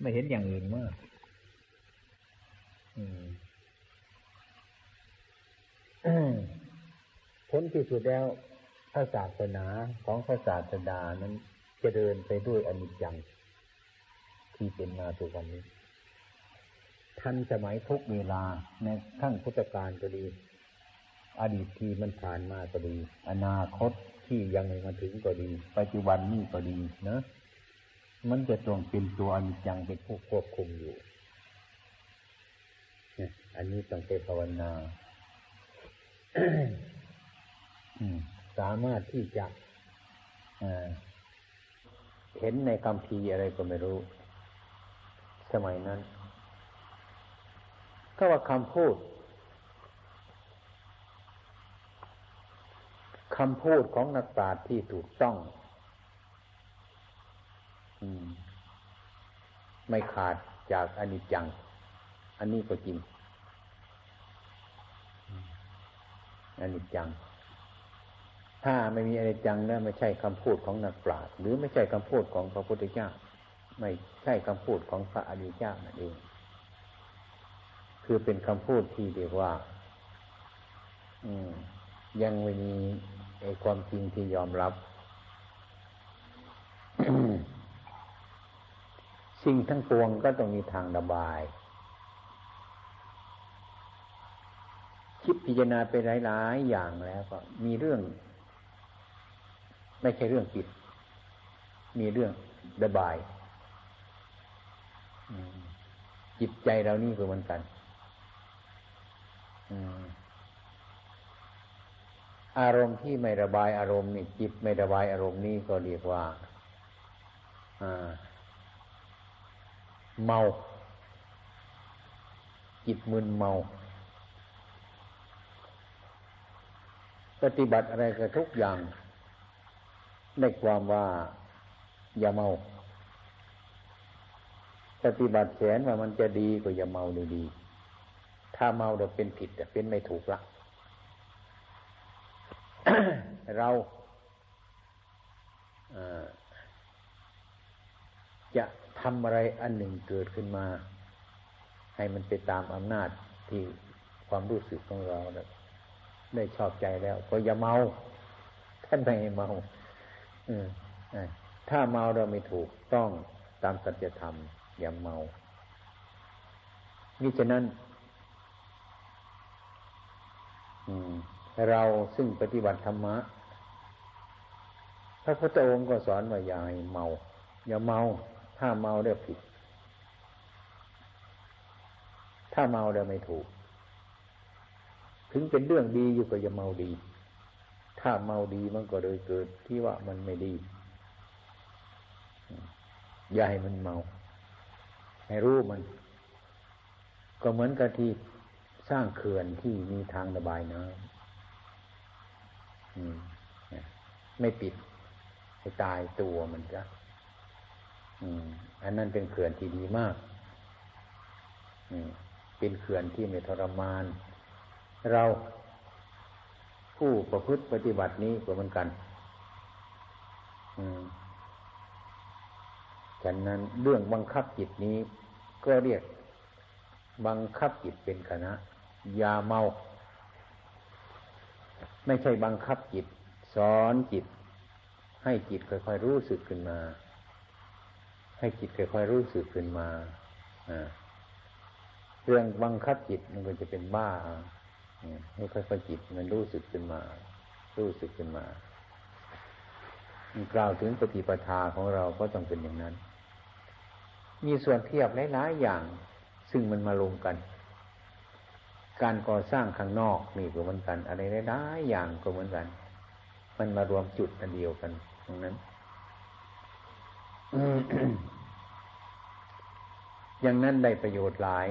ไม่เห็นอย่างอื่นมากพ้นที่สุดแล้วพระศาสนาของพระศาสดานั้นจะเดินไปด้วยอนิจจัง ที่เป็นมาตัววันนี้ ทันสมัยทุกเวลาในขั้งพุทธกาลก็ดี อดีตที่มันผ่านมาก็ดี อนาคตที่ยังไม่มาถึงก็ดี ปัจจุบันนี้ก็ดีนะ มันจะตรงเป็นตัวอนิจจังเป็นผู้ควบคุมอยู่อันนี้ต้องไปภาวนาสามารถที่จะเห็นในคำพีอะไรก็ไม่รู้ สมัยนั้น ก็ว่าคำพูดคำพูดของนักปราชญ์ที่ถูกต้อง ไม่ขาดจากอนิจจัง อันนี้ก็จริงอนิจจัง ถ้าไม่มีอนิจจังนะไม่ใช่คำพูดของนักปราชญ์หรือไม่ใช่คำพูดของพระพุทธเจ้า ไม่ใช่คำพูดของพระอริยเจ้านั่นเอง คือเป็นคำพูดที่เรียกว่า อืม ยังไม่มีไอความจริงที่ยอมรับ สิ่งทั้งปวงก็ต้องมีทางระบาย คิดพิจารณาไปหลายๆอย่างแล้วก็มีเรื่อง ไม่ใช่เรื่องจิต มีเรื่องระบายจิตใจเรานี่ก็เหมือนกันอารมณ์ที่ไม่ระบายอารมณ์นี่จิตไม่ระบายอารมณ์นี้ก็เรียกว่า เมา จิตมึนเมา ปฏิบัติอะไรกับทุกอย่างในความว่า อย่าเมา ปฏิบัติแสนว่ามันจะดีก็อย่าเมาเลยดี ถ้าเมาเดี๋ยวเป็นผิดเป็นไม่ถูกละเราจะ ทำอะไรอันหนึ่งเกิดขึ้นมา ให้มันไปตามอำนาจที่ความรู้สึกของเราได้ชอบใจแล้ว ก็อย่าเมา ท่านไม่ให้เมาอืมถ้าเมาเราไม่ถูกต้องตามสัจธรรม อย่าเมานี่ฉะนั้นเราซึ่งปฏิบัติธรรมะพระพุทธองค์ก็สอนว่าอย่าเมา อย่าเมา ถ้าเมาเรียผิด ถ้าเมาเรียไม่ถูก ถึงเป็นเรื่องดีอยู่ก็อย่าเมาดี ถ้าเมาดีมันก็เลยเกิดที่ว่ามันไม่ดี อย่าให้มันเมา ให้รู้มัน ก็เหมือนกับที่สร้างเขื่อนที่มีทางระบายน้ำไม่ปิด ให้ตายตัวมันจ้ะ อันนั้นเป็นเขื่อนที่ดีมากเป็นเขื่อนที่ไม่ทรมาน เราผู้ประพฤติปฏิบัตินี้ก็เหมือนกันฉะนั้นเรื่องบังคับจิตนี้ ก็เรียกบังคับจิตเป็นคณะยาเมา ไม่ใช่บังคับจิต สอนจิต ให้จิตค่อยๆรู้สึกขึ้นมา ให้จิตค่อยๆรู้สึกขึ้นมาเรื่องบังคับจิตมันก็จะเป็นบ้าให้ค่อยๆจิตมันรู้สึกขึ้นมา รู้สึกขึ้นมากล่าวถึงปฏิปทาของเราก็ต้องเป็นอย่างนั้น มีส่วนเทียบหลายๆอย่าง ซึ่งมันมาลงกัน การก่อสร้างข้างนอกนี่ก็เหมือนกัน อะไรหลายๆอย่างก็เหมือนกัน มันมารวมจุดอันเดียวกันตรงนั้น อย่างนั้นได้ประโยชน์หลาย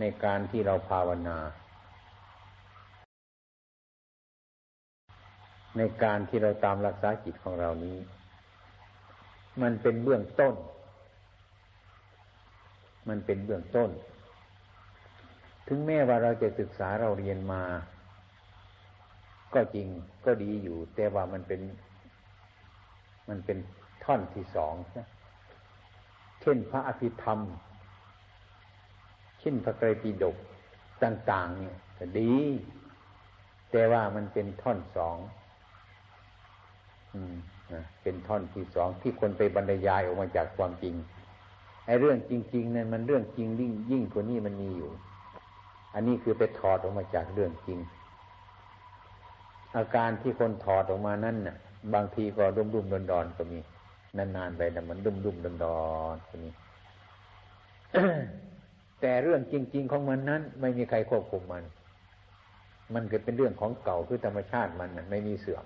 ในการที่เราภาวนา ในการที่เราตามรักษาจิตของเรานี้ มันเป็นเบื้องต้น มันเป็นเบื้องต้น ถึงแม้ว่าเราจะศึกษาเราเรียนมา ก็จริงก็ดีอยู่ แต่ว่ามันเป็น มันเป็นท่อนที่สองนะ ช่นพระอภิธรรม เช่นพระไตรปิฎกต่าง ๆ เนี่ยก็ดี แต่ว่ามันเป็นท่อนสองอเป็นท่อนที่สองที่คนไปบรรยายออกมาจากความจริงไอ้เรื่องจริงๆนั้นมันเรื่องจริงยิ่งยิ่งกว่านี้มันมีอยู่ อันนี้คือไปถอดออกมาจากเรื่องจริง อาการที่คนถอดออกมานั้นน่ะ บางทีก็ดุมดุมดอนดอนก็มี นานๆไปแต่มันดุมดุมดอนดอนก็มีแต่เรื่องจริง ๆ ของมันนั้น ไม่มีใครควบคุมมัน มันเกิดเป็นเรื่องของเก่าคือธรรมชาติมันไม่มีเสื่อม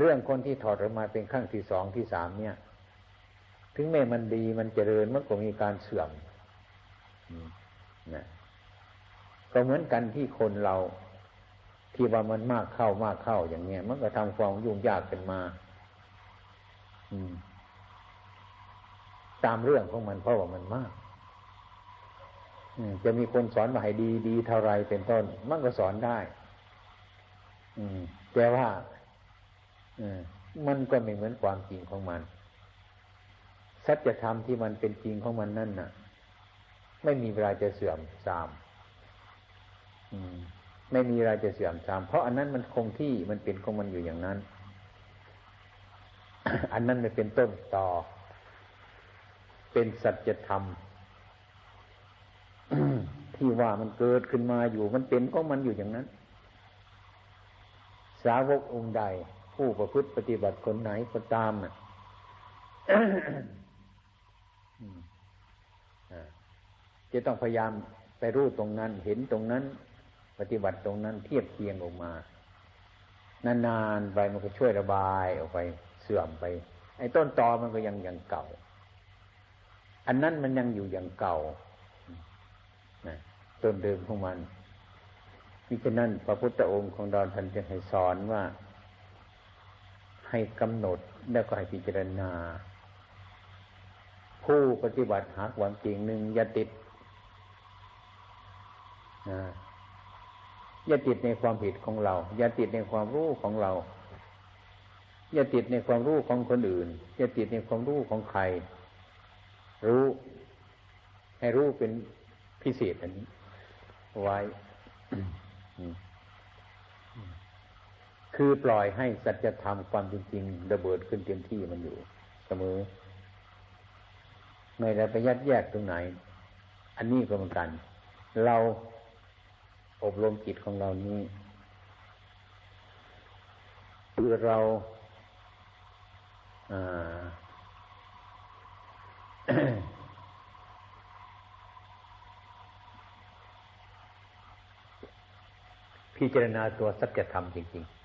เรื่องคนที่ถอดออกมาเป็นขั้งที่สองที่สามเนี่ย ถึงแม้มันดีมันเจริญมันก็มีการเสื่อมนะก็เหมือนกันที่คนเราที่ว่ามันมากเข้ามากเข้าอย่างเนี้ย มันก็ทำความยุ่งยากขึ้นมา ตามเรื่องของมันเพราะว่ามันมากจะมีคนสอนมาให้ดีดีเท่าไรเป็นต้น มันก็สอนได้อืมแต่ว่ามันก็ไม่เหมือนความจริงของมัน สัจธรรมที่มันเป็นจริงของมันนั่นน่ะ ไม่มีเวลาจะเสื่อมทรามไม่มีเวลาจะเสื่อมทราม เพราะอันนั้นมันคงที่มันเป็นของมันอยู่อย่างนั้น อันนั้นไม่เป็นต้นต่อ เป็นสัจธรรมที่ว่ามันเกิดขึ้นมาอยู่ มันเป็นของมันอยู่อย่างนั้น สาวกองค์ใด ผู้ประพฤติปฏิบัติคนไหนก็ตามอะจะต้องพยายามไปรู้ตรงนั้น เห็นตรงนั้น ปฏิบัติตรงนั้น เทียบเคียงออกมา นานๆไปมันก็ช่วยระบายออกไป เสื่อมไป ไอ้ต้นตอมันก็ยังยังเก่า อันนั้นมันยังอยู่อย่างเก่านะต้นเดิมของมันมิฉะนั้นพระพุทธองค์ของดอนท่านจึงให้สอนว่า ให้กำหนดแล้วก็ให้พิจารณา ผู้ปฏิบัติหากวังจริงหนึ่งอย่าติดนะอย่าติดในความผิดของเรา อย่าติดในความรู้ของเรา อย่าติดในความรู้ของคนอื่น อย่าติดในความรู้ของใคร รู้ให้รู้เป็นพิเศษอันนี้ ไว้คือปล่อยให้สัจธรรมความจริงระเบิดขึ้นเต็มที่มันอยู่ เสมอ ไม่ได้ไปยัดแยกตรงไหน อันนี้ก็เหมือนกัน เราอบรมจิตของเรานี้คือเรา พิจารณาตัวสัจธรรมจริง ๆ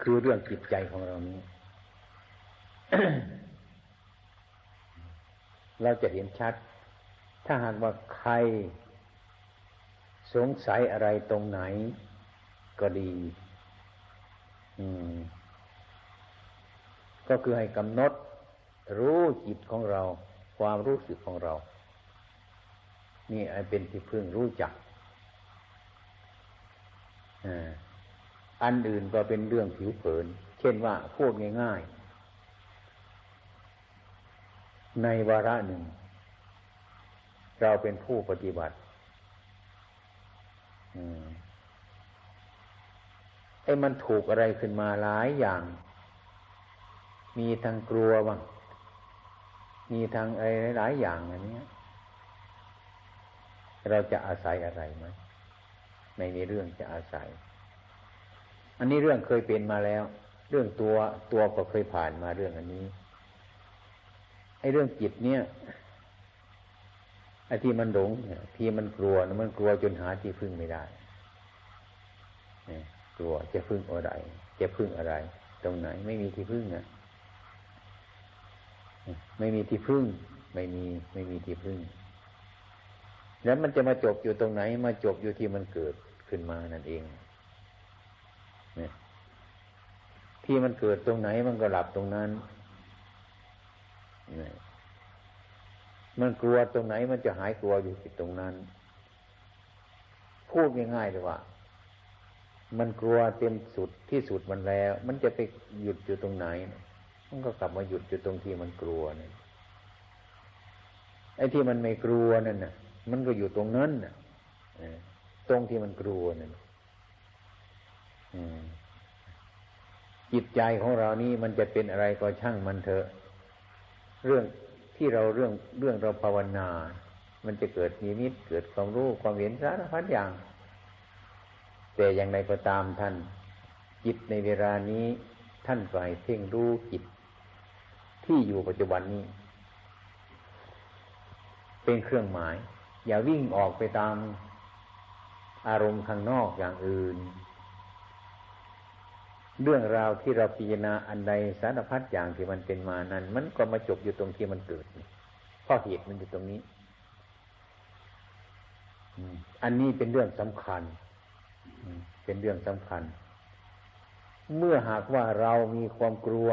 คือเรื่องจิตใจของเรานี้ เราจะเห็นชัด ถ้าหากว่าใคร สงสัยอะไรตรงไหน ก็ดี อืม ก็คือให้กำหนด รู้จิตของเรา ความรู้สึกของเรา นี่เป็นที่พึ่งรู้จักออันอื่นก็เป็นเรื่องผิวเผิน เช่นว่าพูดง่ายๆ ในวาระหนึ่ง เราเป็นผู้ปฏิบัติ อ้มันถูกอะไรขึ้นมาหลายอย่าง มีทางกลัวบ้างมีทางอะไรหลายอย่างอันนี้เราจะอาศัยอะไรไหมไม่มีเรื่องจะอาศัย อันนี้เรื่องเคยเป็นมาแล้ว เรื่องตัวตัวก็เคยผ่านมาเรื่องอันนี้ไอ้เรื่องจิตเนี่ยไอ้ที่มันหลงที่มันกลัวมันกลัวจนหาที่พึ่งไม่ได้ กลัวจะพึ่งอะไร จะพึ่งอะไร ตรงไหน ไม่มีที่พึ่งอะไม่มีที่พึ่ง ไม่มี ไม่มีที่พึ่ง แล้วมันจะมาจบอยู่ตรงไหน มาจบอยู่ที่มันเกิดขึ้นมานั่นเองเนี่ยที่มันเกิดตรงไหนมันก็หลับตรงนั้นเนี่ยมันกลัวตรงไหนมันจะหายกลัวอยู่ที่ตรงนั้น พูดง่ายๆเลยว่า มันกลัวเต็มสุดที่สุดมันแล้ว มันจะไปหยุดอยู่ตรงไหน มันก็กลับมาหยุดอยู่ตรงที่มันกลัวเนี่ยไอ้ที่มันไม่กลัวนั่นน่ะ มันก็อยู่ตรงนั้นน่ะตรงที่มันกลัวนั่นจิตใจของเรานี่มันจะเป็นอะไรก็ช่างมันเถอะ เรื่องที่เราเรื่องเรื่องเราภาวนา มันจะเกิดมีมิตเกิดความรู้ความเห็นสารพัดอย่าง แต่อย่างไรก็ตามท่าน จิตในเวลานี้ท่านก็ให้เพ่งรู้จิต ที่อยู่ปัจจุบันนี้ เป็นเครื่องหมาย อย่าวิ่งออกไปตามอารมณ์ข้างนอกอย่างอื่น เรื่องราวที่เราพิจารณาอันใดสารพัดอย่างที่มันเป็นมานั้น มันก็มาจบอยู่ตรงที่มันเกิดเพราะเหตุมันอยู่ตรงนี้ อันนี้เป็นเรื่องสำคัญ เป็นเรื่องสำคัญ เมื่อหากว่าเรามีความกลัว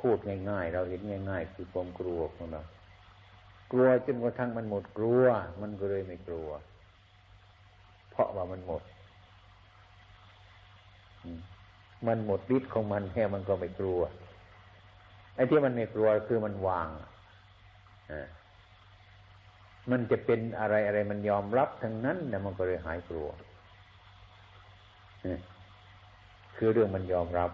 พูดง่ายๆ เราเห็นง่าย ๆ คือความกลัวของเรากลัวจนกระทั่งมันหมดกลัว มันก็เลยไม่กลัว เพราะว่ามันหมด มันหมดฤทธิ์ของมันแค่มันก็ไม่กลัวไอ้ที่มันไม่กลัวคือมันวางอมันจะเป็นอะไรอะไรมันยอมรับทั้งนั้นนะมันก็เลยหายกลัว คือเรื่องมันยอมรับ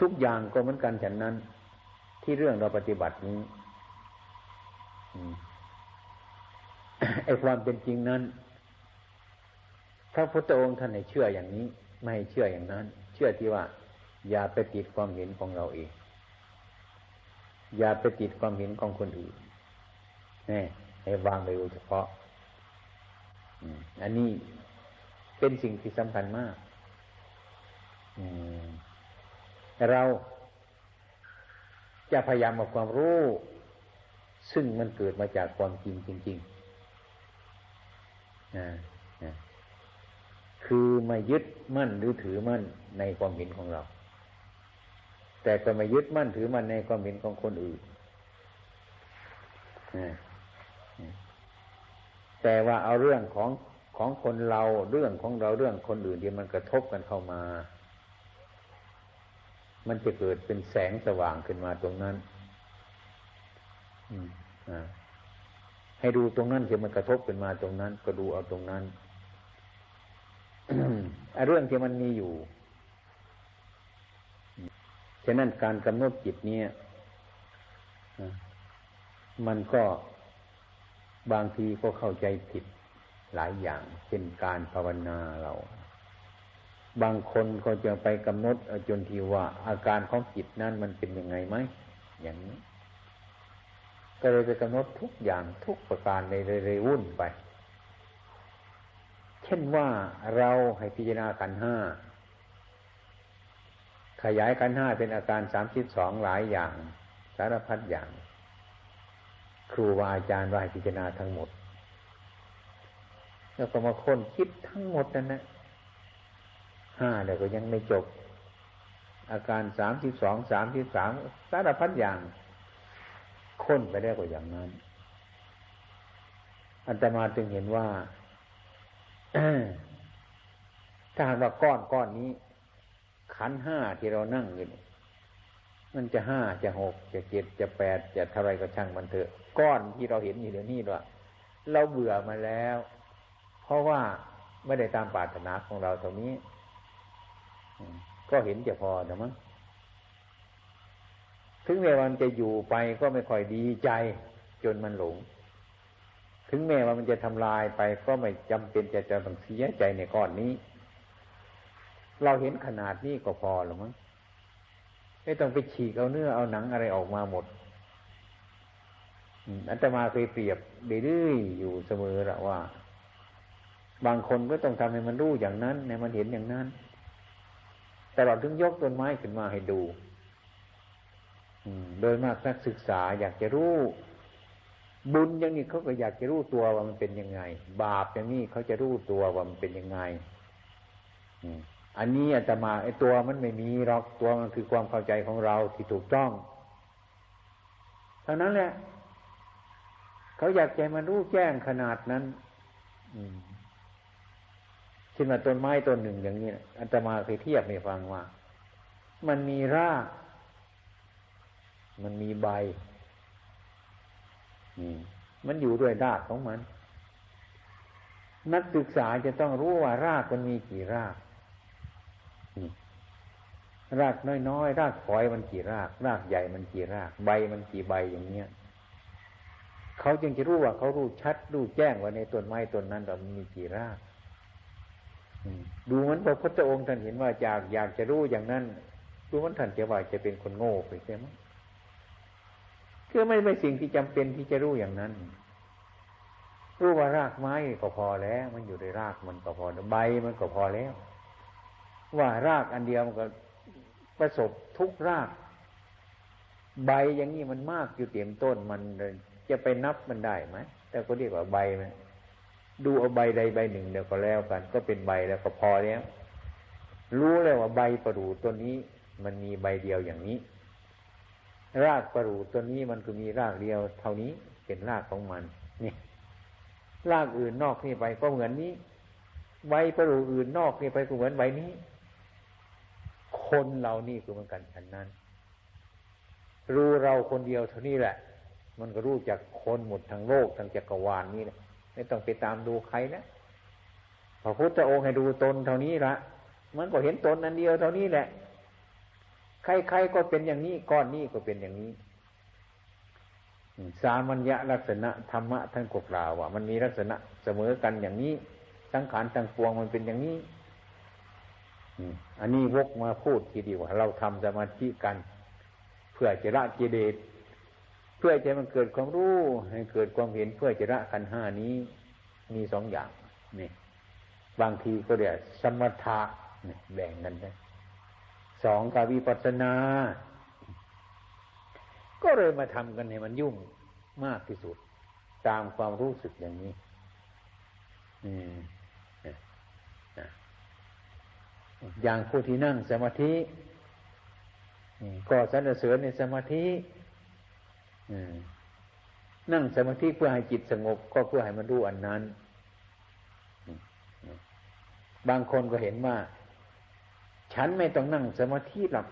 ทุกอย่างก็เหมือนกันฉะนั้น ที่เรื่องเราปฏิบัตินี้ไอ้ความเป็นจริงนั้นพระพุทธองค์ท่านให้เชื่ออย่างนี้ ไม่ให้เชื่ออย่างนั้น เชื่อที่ว่า อย่าไปติดความเห็นของเราเอง อย่าไปติดความเห็นของคนอื่นนี่ให้วางไปโดยเฉพาะ อันนี้เป็นสิ่งที่สำคัญมากเราจะพยายามเอาความรู้ ซึ่งมันเกิดมาจากความจริงจริงๆคือไม่ยึดมั่นหรือถือมั่นในความเห็นของเรา แต่ก็ไม่ยึดมั่นถือมั่นในความเห็นของคนอื่น แต่ว่าเอาเรื่องของของคนเราเรื่องของเราเรื่องคนอื่นที่มันกระทบกันเข้ามา มันจะเกิดเป็นแสงสว่างขึ้นมาตรงนั้นให้ดูตรงนั้นที่มันกระทบขึ้นมาตรงนั้น ก็ดูเอาตรงนั้นเรื่องที่มันมีอยู่ฉะนั้นการกำหนดจิตเนี่ยมันก็ บางทีก็เข้าใจผิดหลายอย่างเช่นการภาวนาเรา บางคนก็จะไปกำหนดจนทีว่า อาการของจิตนั้นมันเป็นยังไงไหมอย่างนี้ ก็เลยไปกำหนดทุกอย่างทุกประการในเลยวุ่นไป เช่นว่าเราให้พิจารณากันห้าขยายกันห้าเป็นอาการสามสิบสองหลายอย่าง สารพัดอย่าง ครูวาอาจารย์วายพิจารณาทั้งหมด แล้วก็มาค้นคิดทั้งหมดนั่นนะห้าแต่ก็ยังไม่จบ อาการสามสิบสองสามสิบสามสารพัดอย่าง ค้นไปได้กว่าอย่างนั้นอันตมาจึงเห็นว่าถ้าหากว่าก้อนก้อนนี้ ขันห้าที่เรานั่งอยู่มันจะห้าจะหกจะเจ็ดจะแปดจะเท่าไรก็ช่างมันเถอะ ก้อนที่เราเห็นอยู่เดี๋ยวนี้ด้วยเราเบื่อมาแล้ว เพราะว่าไม่ได้ตามปรารถนาของเราตรงนี้ก็เห็นจะพอนะมั้งถึงแม้วันจะอยู่ไปก็ไม่ค่อยดีใจ จนมันหลง ถึงแม้ว่ามันจะทำลายไปก็ไม่จำเป็นจะจะต้องเสียใจในก้อนนี้ เราเห็นขนาดนี้ก็พอหรือมั้งไม่ต้องไปฉีกเอาเนื้อเอาหนังอะไรออกมาหมด อันตมาเคยเปรียบเรื่อยๆอยู่เสมอละว่า บางคนก็ต้องทำให้มันรู้อย่างนั้นในมันเห็นอย่างนั้น แต่เราถึงยกต้นไม้ขึ้นมาให้ดูโดยมากนักศึกษาอยากจะรู้ บุญอย่างนี้เขาก็อยากจะรู้ตัวว่ามันเป็นยังไง บาปอย่างนี้เขาจะรู้ตัวว่ามันเป็นยังไงอันนี้อาตมาไอ้ตัวมันไม่มีหรอกตัวมันคือความเข้าใจของเราที่ถูกต้องเท่านั้นแหละ เขาอยากใจมันรู้แจ้งขนาดนั้นเช่ช่นว่าต้นไม้ต้นหนึ่งอย่างนี้อัตมาเคยเทียบให้ฟังว่า มันมีราก มันมีใบมันอยู่ด้วยรากของมัน นักศึกษาจะต้องรู้ว่ารากมันมีกี่รากรากน้อยๆรากฝอยมันกี่ราก รากใหญ่มันกี่ราก ใบมันกี่ใบอย่างเงี้ย เขาจึงจะรู้ว่าเขารู้ชัดรู้แจ้งว่าในต้นไม้ต้นนั้นเรามีกี่รากดูมันพระพุทธองค์ท่านเห็นว่าอยากอยากจะรู้อย่างนั้นดูมันท่านจะว่าจะเป็นคนโง่ไปใช่ไหมคือไม่ไม่สิ่งที่จำเป็นที่จะรู้อย่างนั้น รู้ว่ารากไม้ก็พอแล้ว มันอยู่ในรากมันก็พอใบมันก็พอแล้ว ว่ารากอันเดียวมันก็ประสบทุกราก ใบอย่างนี้มันมากอยู่เต็มต้นมันเลย จะไปนับมันได้ไหมแต่ก็เรียกว่าใบไหมดูเอาใบใดใบหนึ่งเดี๋ยวก็แล้วกัน ก็เป็นใบแล้วก็พอแล้วรู้แล้วว่าใบประดู่ตัวนี้ มันมีใบเดียวอย่างนี้ รากประดู่ตัวนี้มันก็มีรากเดียว เท่านี้เป็นรากของมันนี่รากอื่นนอกนี่ไปก็เหมือนนี้ใบประดู่อื่นนอกนี่ไปก็เหมือนใบนี้ คนเรานี่คือเหมือนกันฉันนั้น รู้เราคนเดียวเท่านี้แหละ มันก็รู้จากคนหมดทั้งโลกทั้งจักรวาลนี้นะไม่ต้องไปตามดูใครนะพระพุทธองค์ให้ดูตนเท่านี้ละมันก็เห็นตนอันเดียวเท่านี้แหละ ใครๆก็เป็นอย่างนี้ก้อนนี้ก็เป็นอย่างนี้ สามัญญลักษณะธรรมะท่านกกล่าวว่ามันมีลักษณะเสมอกันอย่างนี้สังขารทั้งปวงมันเป็นอย่างนี้อันนี้วกมาพูดทีเดียวเราทำสมาธิกัน เพื่อจะละกิเลส เพื่อจะมันเกิดความรู้ให้เกิดความเห็นเพื่อจะละขันห้านี้มีสองอย่างนี่บางทีก็เรียกสมถะนี่แบ่งกันได้สองกาวิปัสนา ก็เลยมาทำกันให้มันยุ่งมากที่สุด ตามความรู้สึกอย่างนี้อย่างผู้ที่นั่งสมาธิก็สรรเสริญในสมาธิ นั่งสมาธิเพื่อให้จิตสงบ ก็เพื่อให้มันรู้อันนั้น บางคนก็เห็นว่า ฉันไม่ต้องนั่งสมาธิหรอก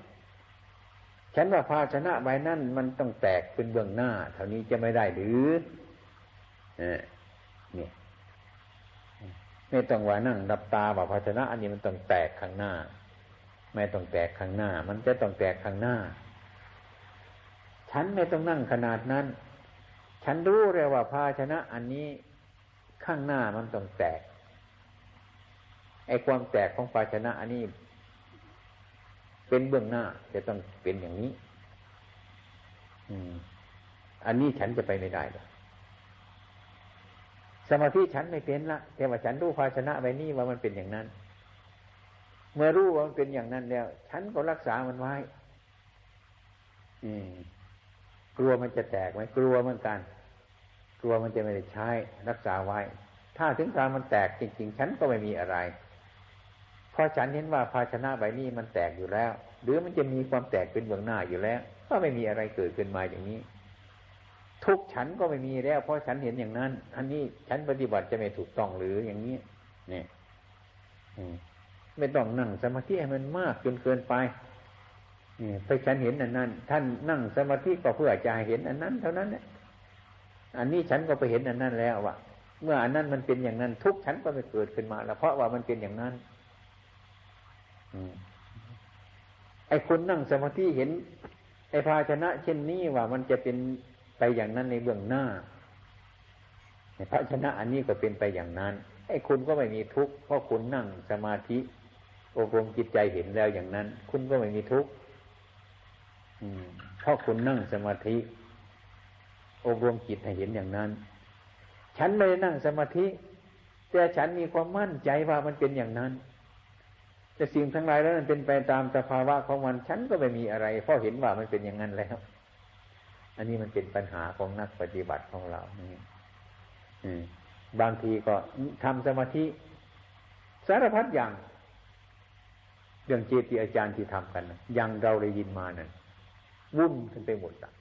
ฉันว่าภาชนะใบนั้นมันต้องแตกเป็นเบื้องหน้า เท่านี้จะไม่ได้หรือเนี่ยไม่ต้องว่านั่งดับตาว่าภาชนะ อันนี้มันต้องแตกข้างหน้า ไม่ต้องแตกข้างหน้า มันจะต้องแตกข้างหน้า ฉันไม่ต้องนั่งขนาดนั้น ฉันรู้เลยว่าภาชนะอันนี้ข้างหน้ามันต้องแตกไอ้ความแตกของภาชนะอันนี้ เป็นเบื้องหน้า จะต้องเป็นอย่างนี้ อืม อันนี้ฉันจะไปไม่ได้เลยสมาธิฉันไม่เป็นละแต่ว่าฉันรู้ภาชนะใบนี้ว่ามันเป็นอย่างนั้น เมื่อรู้ว่ามันเป็นอย่างนั้นแล้ว ฉันก็รักษามันไว้ อืม กลัวมันจะแตกไหมกลัวเหมือนกัน กลัวมันจะไม่ได้ใช้รักษาไว้ ถ้าถึงการมันแตกจริง ๆ ฉันก็ไม่มีอะไร เพราะฉันเห็นว่าภาชนะใบนี้มันแตกอยู่แล้ว หรือมันจะมีความแตกเป็นเบื้องหน้าอยู่แล้ว ก็ไม่มีอะไรเกิดขึ้นมาอย่างนี้ ทุกฉันก็ไม่มีแล้ว เพราะฉันเห็นอย่างนั้น อันนี้ฉันปฏิบัติจะไม่ถูกต้องหรืออย่างนี้ เนี่ยไม่ต้องนั่งสมาธิให้มันมากจนเกินไป ไปฉันเห็นอันนั้น ท่านนั่งสมาธิก็เพื่อจะเห็นอันนั้น เท่านั้นแหละอันนี้ฉันก็ไปเห็นอันนั้นแล้วว่าเมื่ออันนั้นมันเป็นอย่างนั้น ทุกฉันก็ไม่เกิดขึ้นมา แล้วเพราะว่ามันเป็นอย่างนั้นไอ้คนนั่งสมาธิเห็น ไอ้ภาชนะ เช่นนี้ว่ามันจะเป็นไปอย่างนั้นในเบื้องหน้าภาชนะอันนี้ก็เป็นไปอย่างนั้น ไอ้คุณก็ไม่มีทุกข์เพราะคุณนั่งสมาธิอบรมจิตใจเห็นแล้วอย่างนั้น คุณก็ไม่มีทุกข์ เพราะคุณนั่งสมาธิ อบรมจิตให้เห็นอย่างนั้น ฉันไม่ได้นั่งสมาธิ แต่ฉันมีความมั่นใจว่ามันเป็นอย่างนั้น แต่สิ่งทั้งหลายแล้วมันเป็นไปตามสภาวะของมัน ฉันก็ไม่มีอะไร เพราะเห็นว่ามันเป็นอย่างนั้นแล้ว อันนี้มันเป็นปัญหาของนักปฏิบัติของเรานี่บางทีก็ทำสมาธิ สารพัดอย่าง เรื่องเจติอาจารย์ที่ทำกัน อยังเราได้ยินมานั่น วุ่นขึ้นไปหมดอะ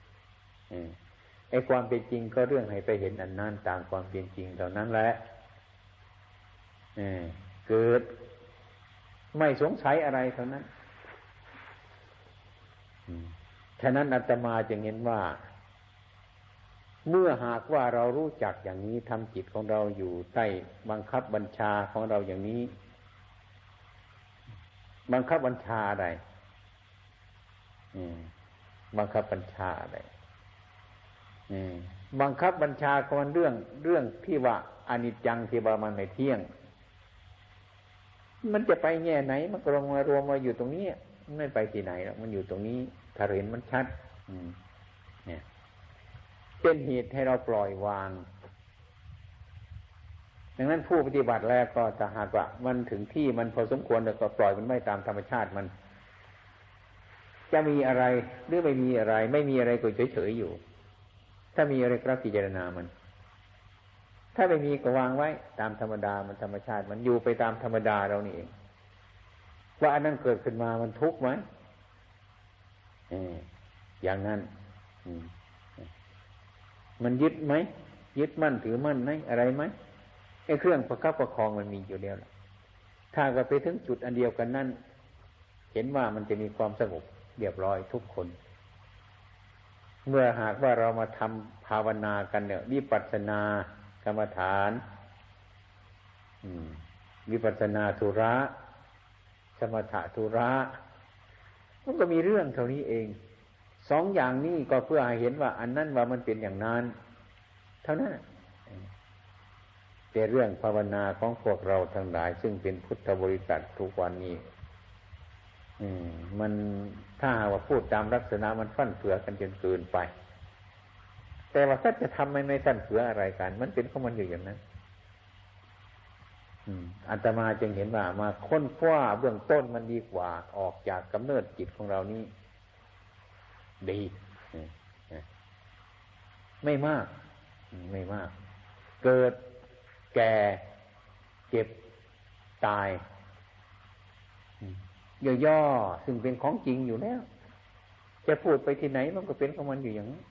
ไอ้ความเป็นจริงก็เรื่องให้ไปเห็นอันนั้นตามความเป็นจริงเท่านั้นแหละเกิด ไม่สงสัยอะไรเท่านั้นฉะนั้นอาตมาจึงเห็นว่า เมื่อหากว่าเรารู้จักอย่างนี้ทำจิตของเราอยู่ใต้บังคับบัญชาของเราอย่างนี้ บังคับบัญชาอะไร บังคับบัญชาอะไรบังคับบัญชาก็มันเรื่องเรื่องที่ว่าอนิจจังที่ว่ามันไม่เที่ยง มันจะไปแง่ไหน มันก็ลงมารวมมาอยู่ตรงนี้ไม่ไปที่ไหนหรอกมันอยู่ตรงนี้ถ้าเห็นมันชัดเนี่ย เป็นเหตุให้เราปล่อยวาง ดังนั้นผู้ปฏิบัติแล้วก็จะหากว่า มันถึงที่มันพอสมควรแล้วก็ปล่อยมันไม่ตามธรรมชาติมัน จะมีอะไรหรือไม่มีอะไร ไม่มีอะไรก็เฉยๆอยู่ ถ้ามีอะไรก็พิจารณามัน ถ้าไม่มีก็วางไว้ ตามธรรมดามันธรรมชาติ มันอยู่ไปตามธรรมดาเรานี่เองว่าอันนั้นเกิดขึ้นมามันทุกข์ไหมอย่างนั้นมันยึดไหมยึดมั่นถือมั่นไหมอะไรไหมไอ้เครื่องประคับประคองมันมีอยู่แล้วถ้าก็ไปถึงจุดอันเดียวกันนั่นเห็นว่ามันจะมีความสงบ เรียบร้อยทุกคน เมื่อหากว่าเรามาทำภาวนากันเนี่ยวิปัสสนากรรมฐานวิปัสสนาธุระสมถะธุระมันก็มีเรื่องเท่านี้เอง สองอย่างนี้ก็เพื่อให้เห็นว่า อันนั้นว่ามันเป็นอย่างนั้น เท่านั้นแต่เรื่องภาวนาของพวกเราทั้งหลาย ซึ่งเป็นพุทธบริษัททุกวันนี้ อืม มัน ถ้าว่าพูดตามลักษณะมันฟั่นเฟือกันจนเกินไป แต่ว่าถ้าจะทำมันไม่ฟั่นเฟืออะไรกัน มันเป็นของมันอยู่อย่างนั้นอัตมาจึงเห็นว่ามาค้นคว้าเบื้องต้นมันดีกว่าออกจากกำเนิดจิตของเรานี้ดีไม่มาก ไม่มาก เกิดแก่ เจ็บ ตาย ย่อๆซึ่งเป็นของจริงอยู่แล้ว จะพูดไปที่ไหนมันก็เป็นของมันอยู่อย่างนี้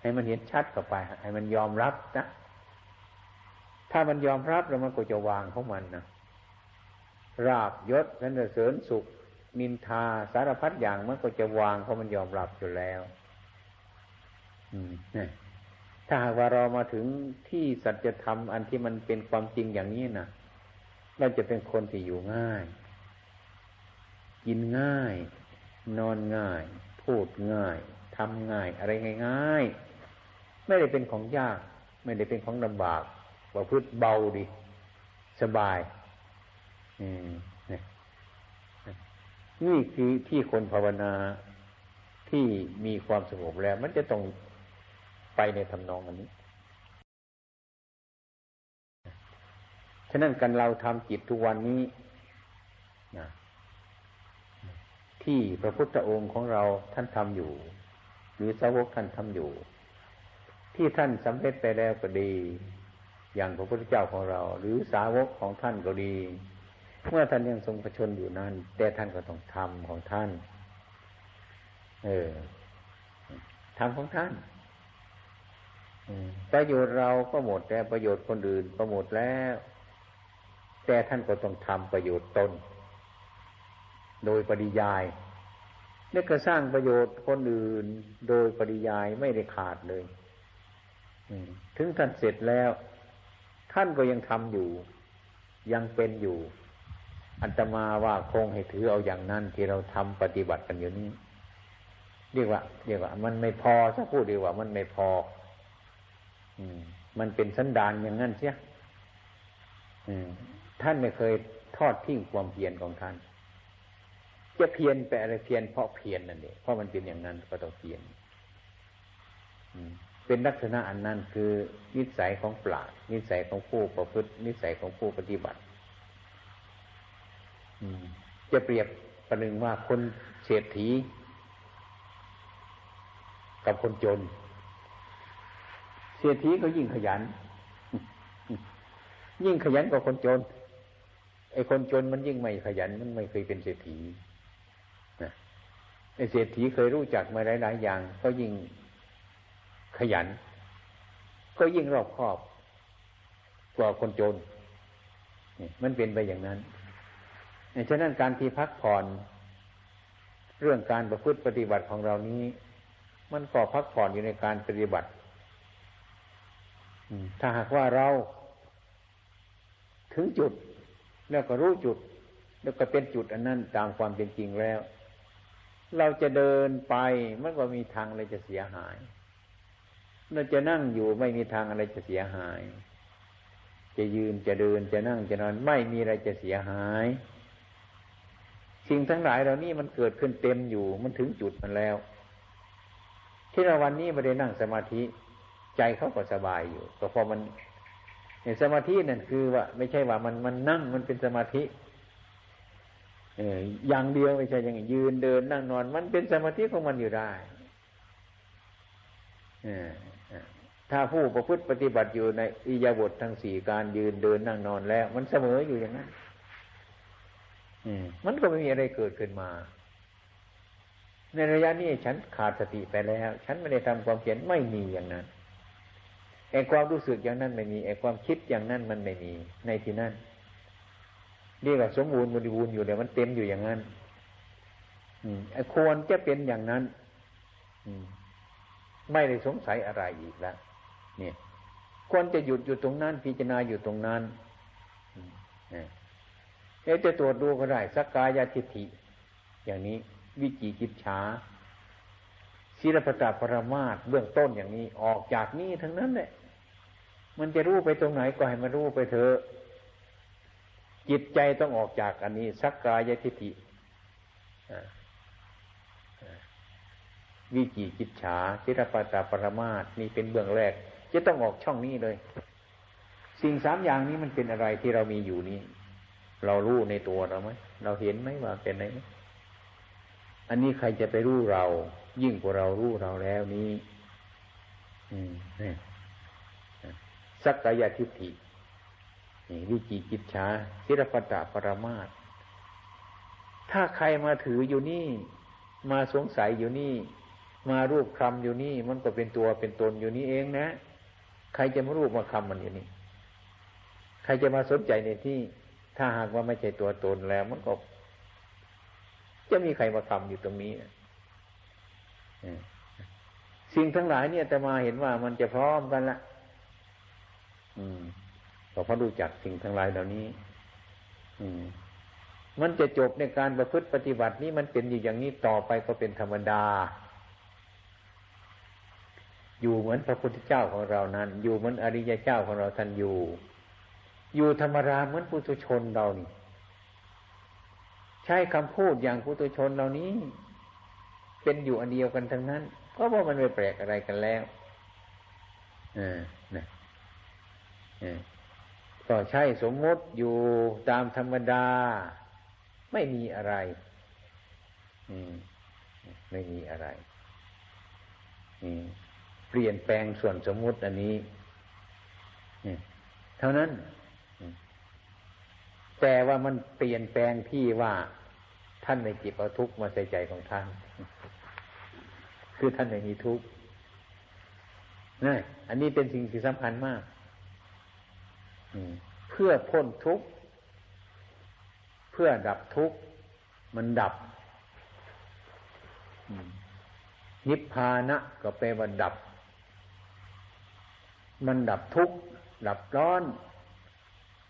ให้มันเห็นชัดต่อไป ให้มันยอมรับนะถ้ามันยอมรับแล้วมันก็จะวางของมันนะราบยศสันเสริญสุข นินทาสารพัดอย่างมันก็จะวางเพราะมันยอมรับอยู่แล้ว อืมนี่ถ้าหากว่าเรามาถึงที่สัจธรรมอันที่มันเป็นความจริงอย่างนี้นะเราจะเป็นคนที่อยู่ง่าย กินง่าย นอนง่าย พูดง่ายทำง่าย อะไรง่ายๆ ไม่ได้เป็นของยาก ไม่ได้เป็นของลำบากประพฤติเบาดี สบายนี่คือที่คนภาวนาที่มีความสงบแล้ว มันจะต้องไปในทำนองอันนี้ ฉะนั้นกันเราทำจิตทุกวันนี้นะ ที่พระพุทธองค์ของเราท่านทำอยู่ หรือสาวกท่านทำอยู่ ที่ท่านสำเร็จไปแล้วก็ดี อย่างพระพุทธเจ้าของเรา หรือสาวกของท่านก็ดีเมื่อท่านยังทรงประชนอยู่นั้น แต่ท่านก็ต้องทำของท่าน เออทำของท่านประโยชน์เราก็หมดแต่ประโยชน์คนอื่นก็หมดแล้ว แต่ท่านก็ต้องทำประโยชน์ตน โดยปริยายนี่ก็สร้างประโยชน์คนอื่นโดยปริยายไม่ได้ขาดเลยถึงท่านเสร็จแล้ว ท่านก็ยังทำอยู่ ยังเป็นอยู่ อันตมาว่าคงให้ถือเอาอย่างนั้นที่เราทำปฏิบัติกันอยู่นี้เรียกว่าเรียกว่า มันไม่พอถ้าพูดดีกว่า มันไม่พอ อืม มันเป็นสันดานอย่างนั้นเสียท่านไม่เคยทอดทิ้งความเพียรของท่าน จะเพียรไปอะไรเพียรเพราะเพียรนั่นเองเพราะมันเป็นอย่างนั้นก็ต้องเพียรเป็นลักษณะอันนั้นคือนิสัยของปราชนิสัยของผู้ประพฤติ นิสัยของผู้ปฏิบัติจะเปรียบประหนึ่งว่าคนเศรษฐี กับคนจน เศรษฐีก็ยิ่งขยัน ยิ่งขยันกว่าคนจนไอ้คนจนมันยิ่งไม่ขยันมันไม่เคยเป็นเศรษฐี เศรษฐีเคยรู้จักมาหลายๆอย่าง ก็ยิ่งขยัน ก็ยิ่งรอบครอบกว่าคนจนมันเป็นไปอย่างนั้นฉะนั้นการที่พักผ่อน เรื่องการประพฤติปฏิบัติของเรานี้ มันก็พักผ่อนอยู่ในการปฏิบัติถ้าหากว่าเราถึงจุด แล้วก็รู้จุด แล้วก็เป็นจุดอันนั้นตามความเป็นจริงแล้ว เราจะเดินไปมันก็มีทางอะไรจะเสียหาย เราจะนั่งอยู่ไม่มีทางอะไรจะเสียหาย จะยืนจะเดินจะนั่งจะนอนไม่มีอะไรจะเสียหาย สิ่งทั้งหลายเหล่านี้มันเกิดขึ้นเต็มอยู่มันถึงจุดมันแล้ว ที่เราวันนี้ไม่ได้นั่งสมาธิ ใจเขาก็สบายอยู่ก็พอมันในสมาธินั่นคือว่า ไม่ใช่ว่ามันมันนั่งมันเป็นสมาธิ อย่างเดียวไม่ใช่อย่างยืนเดินนั่งนอน มันเป็นสมาธิของมันอยู่ได้ถ้าผู้ประพฤติปฏิบัติอยู่ในอิยาบททั้งสี่การยืนเดินนั่งนอนแล้ว มันเสมออยู่อย่างนั้นมันก็ไม่มีอะไรเกิดขึ้นมา ในระยะนี้ฉันขาดสติไปแล้ว ฉันไม่ได้ทำความเพียรไม่มีอย่างนั้นไอ้ความรู้สึกอย่างนั้นไม่มีไอ้ความคิดอย่างนั้นมันไม่มีในที่นั้น นี่แหละสมบูรณ์บริบูรณ์อยู่เลยมันเต็มอยู่อย่างนั้น อืมควรจะเป็นอย่างนั้น อืม ไม่ได้สงสัยอะไรอีกแล้วเนี่ย ควรจะหยุดอยู่ตรงนั้น พิจารณาอยู่ตรงนั้นเนี่ยจะตรวจดูก็ได้สักกายทิฏฐิอย่างนี้ วิจิกิจฉาศีลปตาปรมาตเบื้องต้นอย่างนี้ออกจากนี้ทั้งนั้นแหละมันจะรู้ไปตรงไหนก็ให้มันรู้ไปเถอะ จิตใจต้องออกจากอันนี้ สักกายทิฏฐิวิจิกิจฉาศิรปตาปรมาตนี่เป็นเบื้องแรก จะต้องออกช่องนี้เลย สิ่งสามอย่างนี้มันเป็นอะไรที่เรามีอยู่นี้ เรารู้ในตัวเราไหมเราเห็นไหมว่าเป็นไหนอันนี้ใครจะไปรู้เรา ยิ่งกว่าเรารู้เราแล้วนี้สักกายทิฏฐิ วิจิกิจฉาศิรปตะปรมาตถ้าใครมาถืออยู่นี่ มาสงสัยอยู่นี่ มารูปคำอยู่นี่ มันก็เป็นตัวเป็นตนอยู่นี่เองนะ ใครจะมารูปมาคำมันอยู่นี่ใครจะมาสนใจในที่ ถ้าหากว่าไม่ใช่ตัวตนแล้ว มันก็ จะมีใครมาคำอยู่ตรงนี้สิ่งทั้งหลายเนี่ยแต่มาเห็นว่ามันจะพร้อมกันละอืม ก็เพราะรู้จักสิ่งทั้งหลายเหล่านี้ อืม มันจะจบในการประพฤติปฏิบัตินี้มันเป็นอยู่อย่างนี้ต่อไปก็เป็นธรรมดา อยู่เหมือนพระพุทธเจ้าของเรานั้น อยู่เหมือนอริยเจ้าของเราท่านอยู่ อยู่ธรรมดาเหมือนปุถุชนเรานี่ใช้คำพูดอย่างปุถุชนเหล่านี้ เป็นอยู่อันเดียวกันทั้งนั้นเพราะว่ามันไม่แปลกอะไรกันแล้วอ่านะ ก็ใช่สมมติอยู่ตามธรรมดา ไม่มีอะไรมไม่มีอะไรเปลี่ยนแปลงส่วนสมมติอันนี้เท่านั้น แต่ว่ามันเปลี่ยนแปลงที่ว่าท่านไม่จิบเอาทุกข์มาใส่ใจของท่าน คือท่านไม่มีทุกข์นี่อันนี้เป็นสิ่งที่สำคัญมาก เพื่อพ้นทุกข์เพื่อดับทุกข์มันดับนิพพานะก็แปลว่าดับ มันดับทุกข์ดับร้อน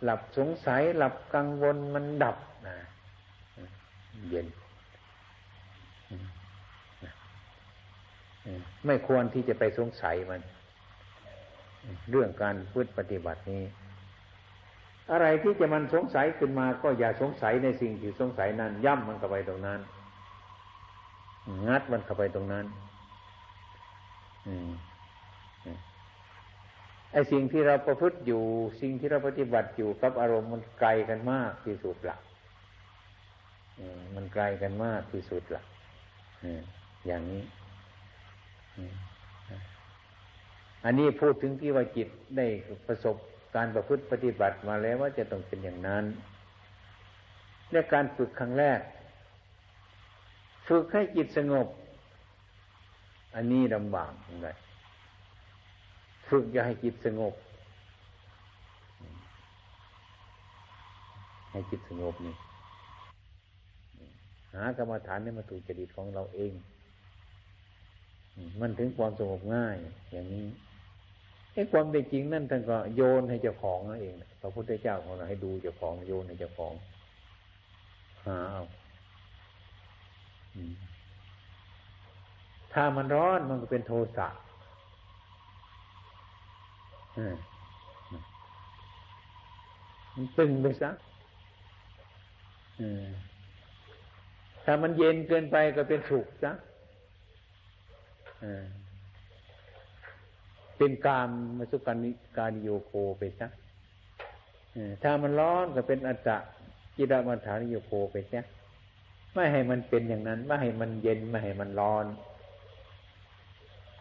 หลับสงสัยหลับกังวลมันดับนะเย็น ไม่ควรที่จะไปสงสัยมัน เรื่องการพูดปฏิบัตินี้ อะไรที่จะมันสงสัยขึ้นมา ก็อย่าสงสัยในสิ่งที่สงสัยนั้น ย่ำมันเข้าไปตรงนั้น งัดมันเข้าไปตรงนั้นไอ้สิ่งที่เราประพฤติอยู่ สิ่งที่เราปฏิบัติอยู่กับอารมณ์มันไกลกันมากที่สุดละมันไกลกันมากที่สุดละอย่างนี้ อันนี้พูดถึงที่ว่าจิตได้ประสบ การประพฤติปฏิบัติมาแล้วว่าจะต้องเป็นอย่างนั้นในการฝึกครั้งแรก ฝึกให้จิตสงบ อันนี้ลำบากเหมือนกันฝึกอย่าให้จิตสงบ ให้จิตสงบนี่หากรรมฐานนี่มาถูกจริตของเราเอง มันถึงความสงบง่ายอย่างนี้ ไอ้ความเป็นจริงนั่นท่านก็โยนให้เจ้าของนั่นเองพระพุทธเจ้าของเราให้ดูเจ้าของโยนให้เจ้าของหาเอาถ้ามันร้อนมันก็เป็นโทสะมันตึงไปซะถ้ามันเย็นเกินไปก็เป็นสุขซะ เป็นกามมาสุการนิการโยโคไปซะถ้ามันร้อนก็เป็นอัจจะกิรมัฐานิโยโคไปซะไม่ให้มันเป็นอย่างนั้น ไม่ให้มันเย็นไม่ให้มันร้อน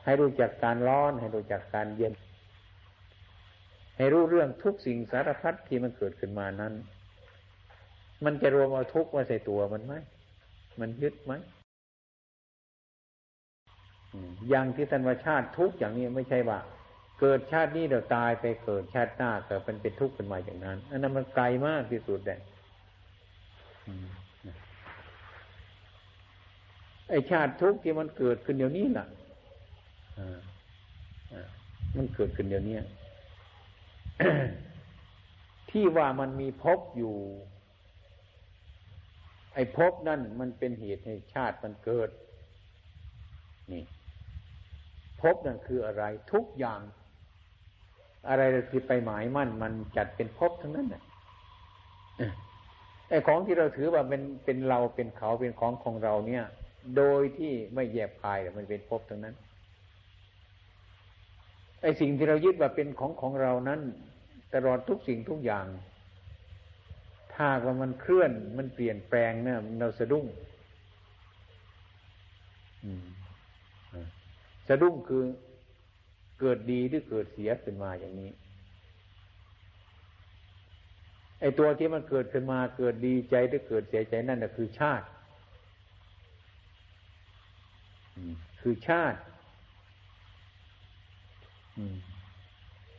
ให้รู้จักการร้อน ให้รู้จักการเย็น ให้รู้เรื่องทุกสิ่งสารพัดที่มันเกิดขึ้นมานั้น มันจะรวมเอาทุกมาใส่ตัวมันไหมมันยึดไหม อย่างที่ท่านว่าชาติทุกอย่างนี้ไม่ใช่ว่า เกิดชาตินี้เดี๋ยวตายไปเกิดชาติหน้าเกิดเป็นเป็นทุกข์เป็นมาอย่างนั้น อันนั้นมันไกลมากที่สุดเลยไอชาติทุกข์ที่มันเกิดขึ้นเดี๋ยวนี้น่ะมันเกิดขึ้นเดี๋ยวนี้ที่ว่ามันมีภพอยู่ ไอ้ภพนั่นมันเป็นเหตุให้ชาติมันเกิด นี่ ภพนั่นคืออะไร ทุกอย่าง อะไรที่ไปหมายมั่น มันจัดเป็นภพทั้งนั้นน่ะไอ้ของที่เราถือว่าเป็นเป็นเราเป็นเขาเป็นของของเราเนี่ย โดยที่ไม่แยบคายมันเป็นภพทั้งนั้น ไอ้สิ่งที่เรายึดว่าเป็นของของเรานั้น ตลอดทุกสิ่งทุกอย่าง ถ้าว่ามันเคลื่อนมันเปลี่ยนแปลงเนี่ยเราสะดุ้ง สะดุ้งคือเกิดดีหรือเกิดเสียขึ้นมาอย่างนี้ ไอ้ตัวที่มันเกิดขึ้นมาเกิดดีใจหรือเกิดเสียใจนั่นนะคือชาติคือชาติ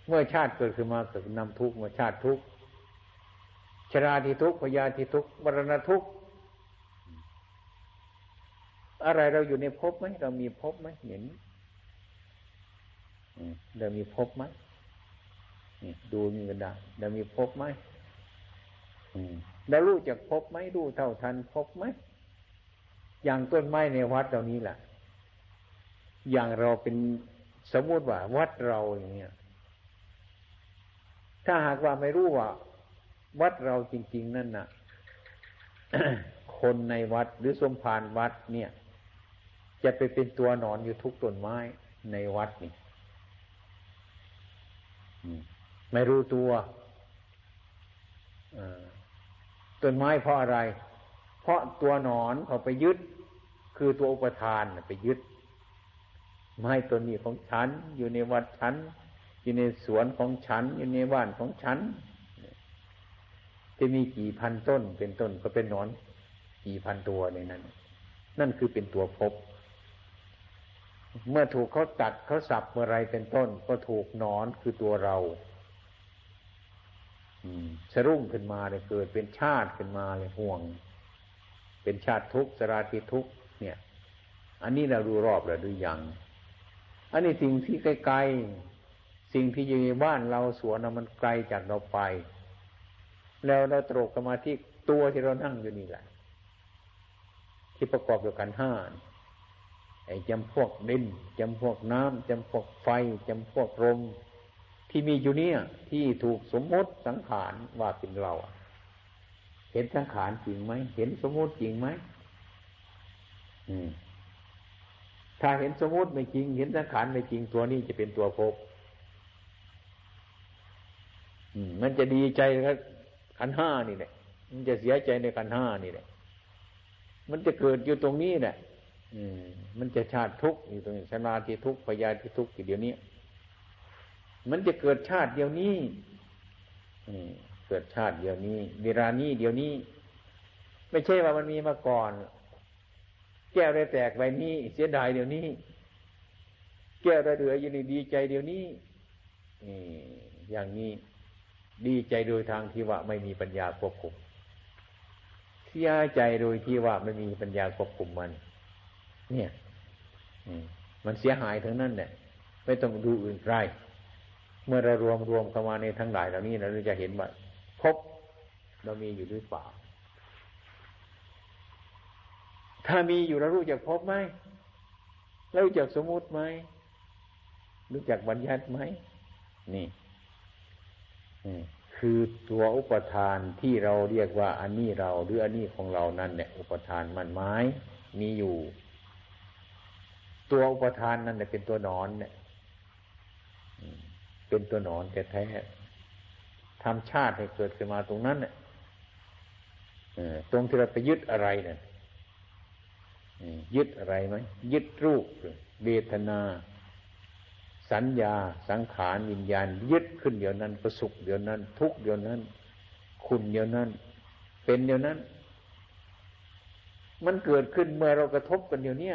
เมื่อชาติเกิดขึ้นมาเกิดนำทุกข์มาชาติทุกข์ชราทิทุกข์พยาทิทุกข์มรณะทุกข์อะไรเราอยู่ในภพไหมเรามีภพไหมเห็น เรามีภพไหมดูมีกันได้เรามีภพไหมเรารู้จักภพไหมรู้เท่าทันภพไหมอย่างต้นไม้ในวัดเหล่านี้แหละอย่างเราเป็นสมมติว่า วัดเราอย่างเงี้ยถ้าหากว่าไม่รู้ว่า วัดเราจริง ๆ นั่นน่ะ คนในวัดหรือสมภารวัดเนี่ย จะไปเป็นตัวนอนอยู่ทุกต้นไม้ในวัดนี่ ไม่รู้ตัวต้นไม้เพราะอะไร เพราะตัวหนอนเขาไปยึด คือตัวอุปทานไปยึด ไม้ตัวนี้ของฉัน อยู่ในวัดฉัน อยู่ในสวนของฉัน อยู่ในบ้านของฉัน จะมีกี่พันต้นเป็นต้นก็เป็นหนอน กี่พันตัวในนั้น นั่นคือเป็นตัวพบ เมื่อถูกเขาตัดเขาสับเมื่อไรเป็นต้น ก็ถูกนอนคือตัวเราสรุ่งขึ้นมาเลยเกิดเป็นชาติขึ้นมาเลยห่วง เป็นชาติทุกสราติทุกเนี่ย อันนี้เราดูรอบแล้วดูยังอันนี้สิ่งที่ไกลๆสิ่งที่อยู่ในบ้านเราสวนมันไกลจากเราไป แล้วเราตรกกันมาที่ตัวที่เรานั่งอยู่นี่แหละ ที่ประกอบด้วยกันห้า ไอ้จำพวกดินจำพวกน้ำจำพวกไฟจำพวกลมที่มีอยู่เนี่ย ที่ถูกสมมติสังขารว่าเป็นเรา เห็นสังขารจริงไหมเห็นสมมติจริงไหมอืมถ้าเห็นสมมติไม่จริง เห็นสังขารไม่จริงตัวนี้จะเป็นตัวภพมันจะดีใจกับขันห้านี่แหละมันจะเสียใจในขันห้านี่แหละมันจะเกิดอยู่ตรงนี้แหละ มันจะชาติทุกข์อยู่ตรงนี้ชนาที่ทุกข์พยาที่ทุกข์อยู่เดี๋ยวนี้ มันจะเกิดชาติเดียวนี้เกิดชาติเดียวนี้เวลานี้เดียวนี้ ไม่ใช่ว่ามันมีมาก่อน แก้วได้แตกใบนี้ เสียดายเดี๋ยวนี้ แก้วได้เหลืออยู่ในดีใจเดี๋ยวนี้นี่อย่างนี้ดีใจโดยทางที่ว่าไม่มีปัญญาควบคุมเสียใจโดยที่ว่าไม่มีปัญญาควบคุมมัน เนี่ยมันเสียหายทั้งนั้นเนี่ยไม่ต้องดูอื่นไรเมื่อเรารวมรวมเข้ามาในทั้งหลายเหล่านี้เราจะเห็นว่าพบเรามีอยู่หรือเปล่า ถ้ามีอยู่เรารู้จักพบไหมเรารู้จักสมมุติไหมรู้จักบัญญัติไหมนี่คือตัวอุปทานที่เราเรียกว่าอันนี้เราหรืออันนี้ของเรานั่นเนี่ยอุปทานมันไม้มีอยู่ ตัวอุปทานนั่นเนี่ยเป็นตัวนอนเนี่ยเป็นตัวนอนแท้ๆทำชาติให้เกิดขึ้นมาตรงนั้นเนี่ยตรงที่เราไปยึดอะไรเนี่ยยึดอะไรไหมยึดรูปเวทนา สัญญา สังขารวิญญาณ ยึดขึ้นเดี๋ยวนั้น ประสุขเดี๋ยวนั้น ทุกเดี๋ยวนั้น คุณเดี๋ยวนั้น เป็นเดี๋ยวนั้น มันเกิดขึ้นเมื่อเรากระทบกันเดี๋ยวนี้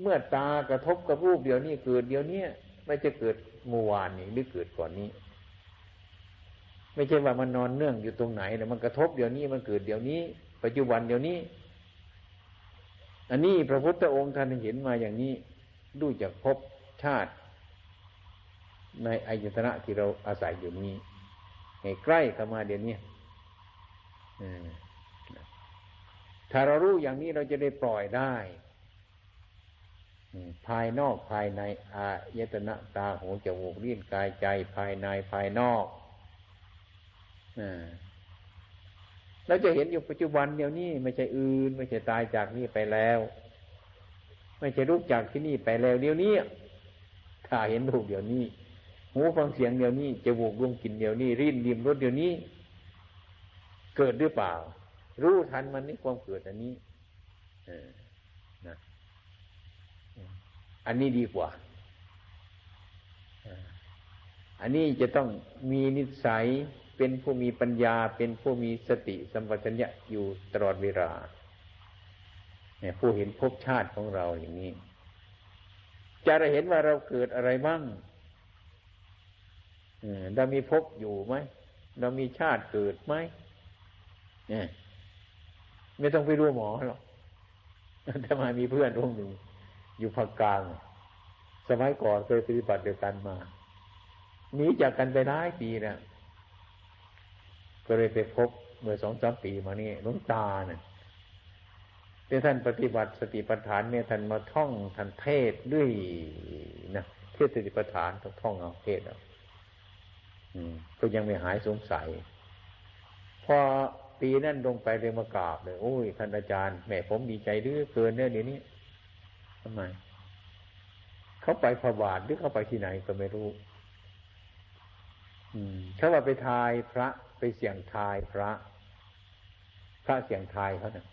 เมื่อตากระทบกับรูปเดียวนี้เกิดเดี๋ยวนี้ไม่จะเกิดเมื่อวานนี้หรือเกิดก่อนนี้ ไม่ใช่ว่ามันนอนเนื่องอยู่ตรงไหนแต่มันกระทบเดี๋ยวนี้มันเกิดเดี๋ยวนี้ ปัจจุบันเดี๋ยวนี้ อันนี้พระพุทธองค์ท่านเห็นมาอย่างนี้ดูจากพบชาติ ในอายตนะที่เราอาศัยอยู่นี้ให้ใกล้เข้ามาเดี๋ยวนี้ถ้าเรารู้อย่างนี้เราจะได้ปล่อยได้ ภายนอกภายในอายตนะตาหูจมูกลิ้นกายใจภายในภายนอกเราจะเห็นอยู่ปัจจุบันเดี๋ยวนี้ไม่ใช่อื่น ไม่ใช่ตายจากนี่ไปแล้ว ไม่ใช่รู้จากที่นี่ไปแล้วเดี๋ยวนี้ถ้าเห็นรูปเดี๋ยวนี้หูฟังเสียงเดี๋ยวนี้จมูกดวงกินเดี๋ยวนี้ริ้นริมรสเดี๋ยวนี้ เกิดหรือเปล่า รู้ทันมันนี่ความเกิดอันนี้นะ อันนี้ดีกว่า อันนี้จะต้องมีนิสัยเป็นผู้มีปัญญา เป็นผู้มีสติสัมปชัญญะอยู่ตลอดเวลาเนี่ยผู้เห็นภพชาติของเราอย่างนี้ จะได้เห็นว่าเราเกิดอะไรบ้างเรามีภพอยู่ไหม เรามีชาติเกิดไหมเนี่ยไม่ต้องไปรู้หมอหรอกถ้ามามีเพื่อนร่วมหนึ่ง อยู่ภาคกลาง สมัยก่อนเคยปฏิบัติเดียวกันมาหนีจากกันไปหลายปีนะก็เลยไปพบเมื่อสองสามปีมานี่ลุงตาเนี่ยที่ท่านปฏิบัติสติปัฏฐานเนี่ยท่านมาท่องท่านเทศด้วยนะเทศสติปัฏฐานต้องท่องเอาเทศเอาก็ยังไม่หายสงสัย พอปีนั่นลงไปเลยมากราบเลยโอ้ยท่านอาจารย์แม่ผมดีใจด้วยเกินเนี่ยเดี๋ยวนี้ ทำไมเขาไปพระบาทหรือเขาไปที่ไหนก็ไม่รู้เขาว่าไปทายพระไปเสี่ยงทายพระ พระเสี่ยงทายเขาเนี่ย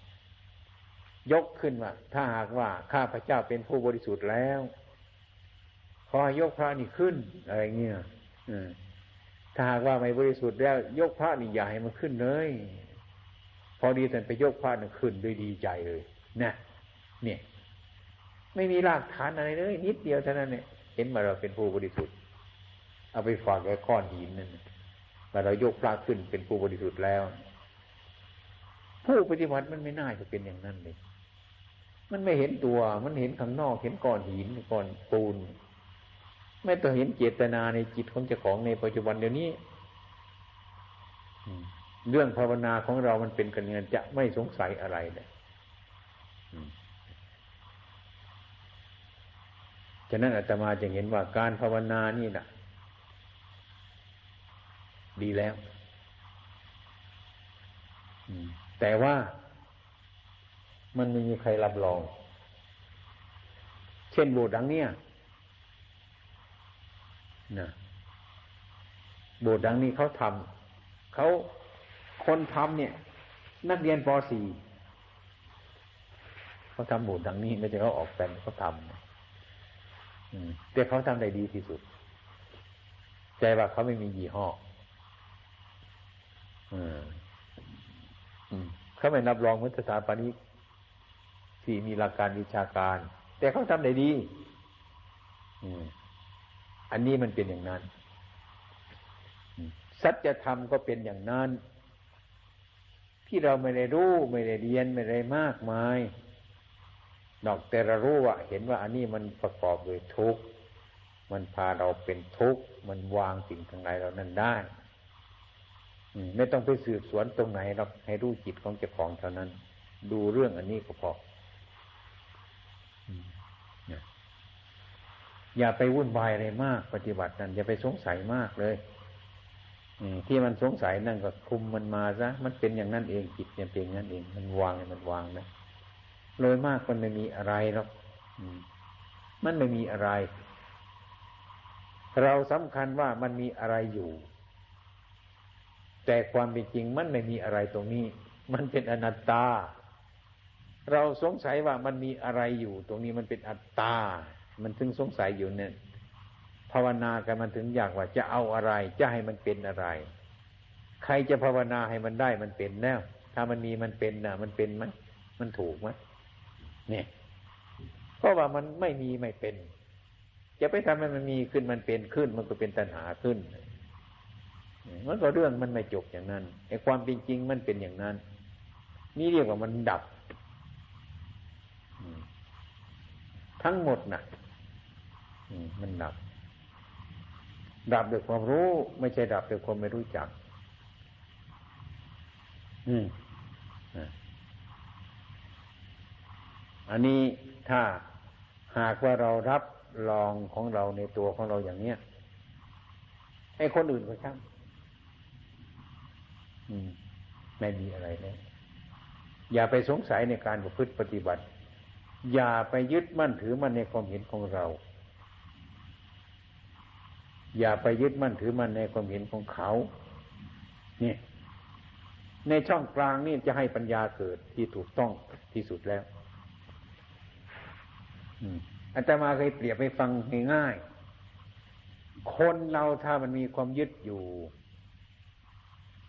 ยกขึ้นว่าถ้าหากว่าข้าพระเจ้าเป็นผู้บริสุทธิ์แล้วขอยกพระนี่ขึ้นอะไรเงี้ยถ้าหากว่าไม่บริสุทธิ์แล้ว ยกพระนี่อย่าให้มันขึ้นเลย พอดีแต่ไปยกพระนี่ขึ้นด้วยดีใจเลยนะเนี่ย ไม่มีรากฐานอะไรเลยนิดเดียวเท่านั้นเนี่ยเห็นมาเราเป็นผู้บริสุทธิ์ เอาไปฝากไว้ก้อนหินนั่นมาเรายกพระขึ้นเป็นผู้บริสุทธิ์แล้ว ผู้ปฏิบัติมันไม่น่าจะเป็นอย่างนั้นเลยมันไม่เห็นตัว มันเห็นข้างนอก เห็นก้อนหินก้อนปูน ไม่ต้องเห็นเจตนาในจิตของเจ้าของในปัจจุบันเดี๋ยวนี้เรื่องภาวนาของเรามันเป็นกันเงินจะไม่สงสัยอะไรเลย ฉะนั้นอาตมาจะเห็นว่าการภาวนานี่นะดีแล้ว แต่ว่ามันไม่มีใครรับรอง เช่นบูดังเนี่ยนะโบสถ์ดังนี้เขาทำเขาคนทำเนี่ย นักเรียนป .4 เขาทำโบสถ์ดังนี้ไม่ใช่เขาออกแต่งเขาทำ แต่เขาทำได้ดีที่สุด ใจว่าเขาไม่มียี่ห้อเขาไม่นับรองมุสถาปานิกที่มีหลักการวิชาการ แต่เขาทำได้ดีอันนี้มันเป็นอย่างนั้นสัจธรรมก็เป็นอย่างนั้น ที่เราไม่ได้รู้ ไม่ได้เรียนไม่ได้มากมาย นอกแต่เรารู้ว่าเห็นว่าอันนี้มันประกอบด้วยทุกข์มันพาเราเป็นทุกข์มันวางสิ่งทั้งหลายเรานั้นได้ไม่ต้องไปสืบสวนตรงไหนเราให้รู้จิตของเจ้าของเท่านั้น ดูเรื่องอันนี้ก็พออย่าไปวุ่นวายอะไรมาก ปฏิบัตินั้นอย่าไปสงสัยมากเลยที่มันสงสัยนั่นก็คุมมันมาซะมันเป็นอย่างนั้นเองจิตเนี่ยเป็นอย่างนั้นเอง มันวางมันวางนะ โดยมากมันไม่มีอะไรหรอกมันไม่มีอะไร เราสำคัญว่ามันมีอะไรอยู่ แต่ความเป็นจริงมันไม่มีอะไรตรงนี้ มันเป็นอนัตตา เราสงสัยว่ามันมีอะไรอยู่ ตรงนี้มันเป็นอัตตา มันถึงสงสัยอยู่เนี่ยภาวนากันมันถึงอยากว่าจะเอาอะไร จะให้มันเป็นอะไร ใครจะภาวนาให้มันได้มันเป็นแน่ถ้ามันมีมันเป็นนะมันเป็นไหมมันถูกไหม เนี่ยเพราะว่ามันไม่มีไม่เป็นจะไปทำให้มันมีขึ้นมันเป็นขึ้น มันก็เป็นตัณหาขึ้นมันก็เรื่องมันไม่จบอย่างนั้นไอ้ความเป็นจริงมันเป็นอย่างนั้น นี่เรียกว่ามันดับ ทั้งหมดนะ่ะมันดับ ดับด้วยความรู้ ไม่ใช่ดับด้วยความไม่รู้จัก อืม อันนี้ถ้าหากว่าเรารับรองของเราในตัวของเราอย่างเนี้ยให้คนอื่นก็ช่างไม่มีอะไรเลยอย่าไปสงสัยในการประพฤติปฏิบัติ อย่าไปยึดมั่นถือมั่นในความเห็นของเรา อย่าไปยึดมั่นถือมั่นในความเห็นของเขา เนี่ย ในช่องกลางนี่จะให้ปัญญาเกิดที่ถูกต้องที่สุดแล้ว อาจารย์มาเคยเปรียบให้ฟังง่ายๆคนเราถ้ามันมีความยึดอยู่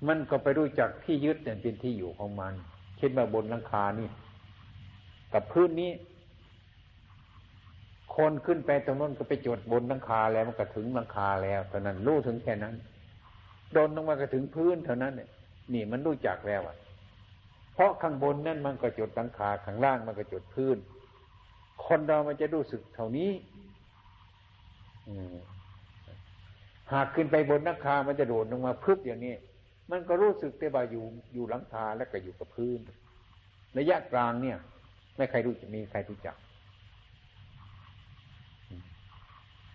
มันก็ไปรู้จักที่ยึดเนี่ยเป็นที่อยู่ของมัน เช่นว่าบนหลังคานี่กับพื้นนี้ คนขึ้นไปตรงนั้นก็ไปจดบนหลังคาแล้วมันก็ถึงหลังคาแล้วเท่านั้นรู้ถึงแค่นั้นโดนลงมาก็ถึงพื้นเท่านั้นเนี่ยนี่มันรู้จักแล้วอะ เพราะข้างบนนั่นมันก็จดหลังคาข้างล่างมันก็จดพื้น คนเรามันจะรู้สึกเท่านี้หากขึ้นไปบนหลังคามันจะโดดลงมาพึบอย่างนี้ มันก็รู้สึกแต่ว่าอยู่อยู่หลังคาแล้วก็อยู่กับพื้น ระยะกลางเนี่ย ไม่ใครรู้จะมีใครรู้จัก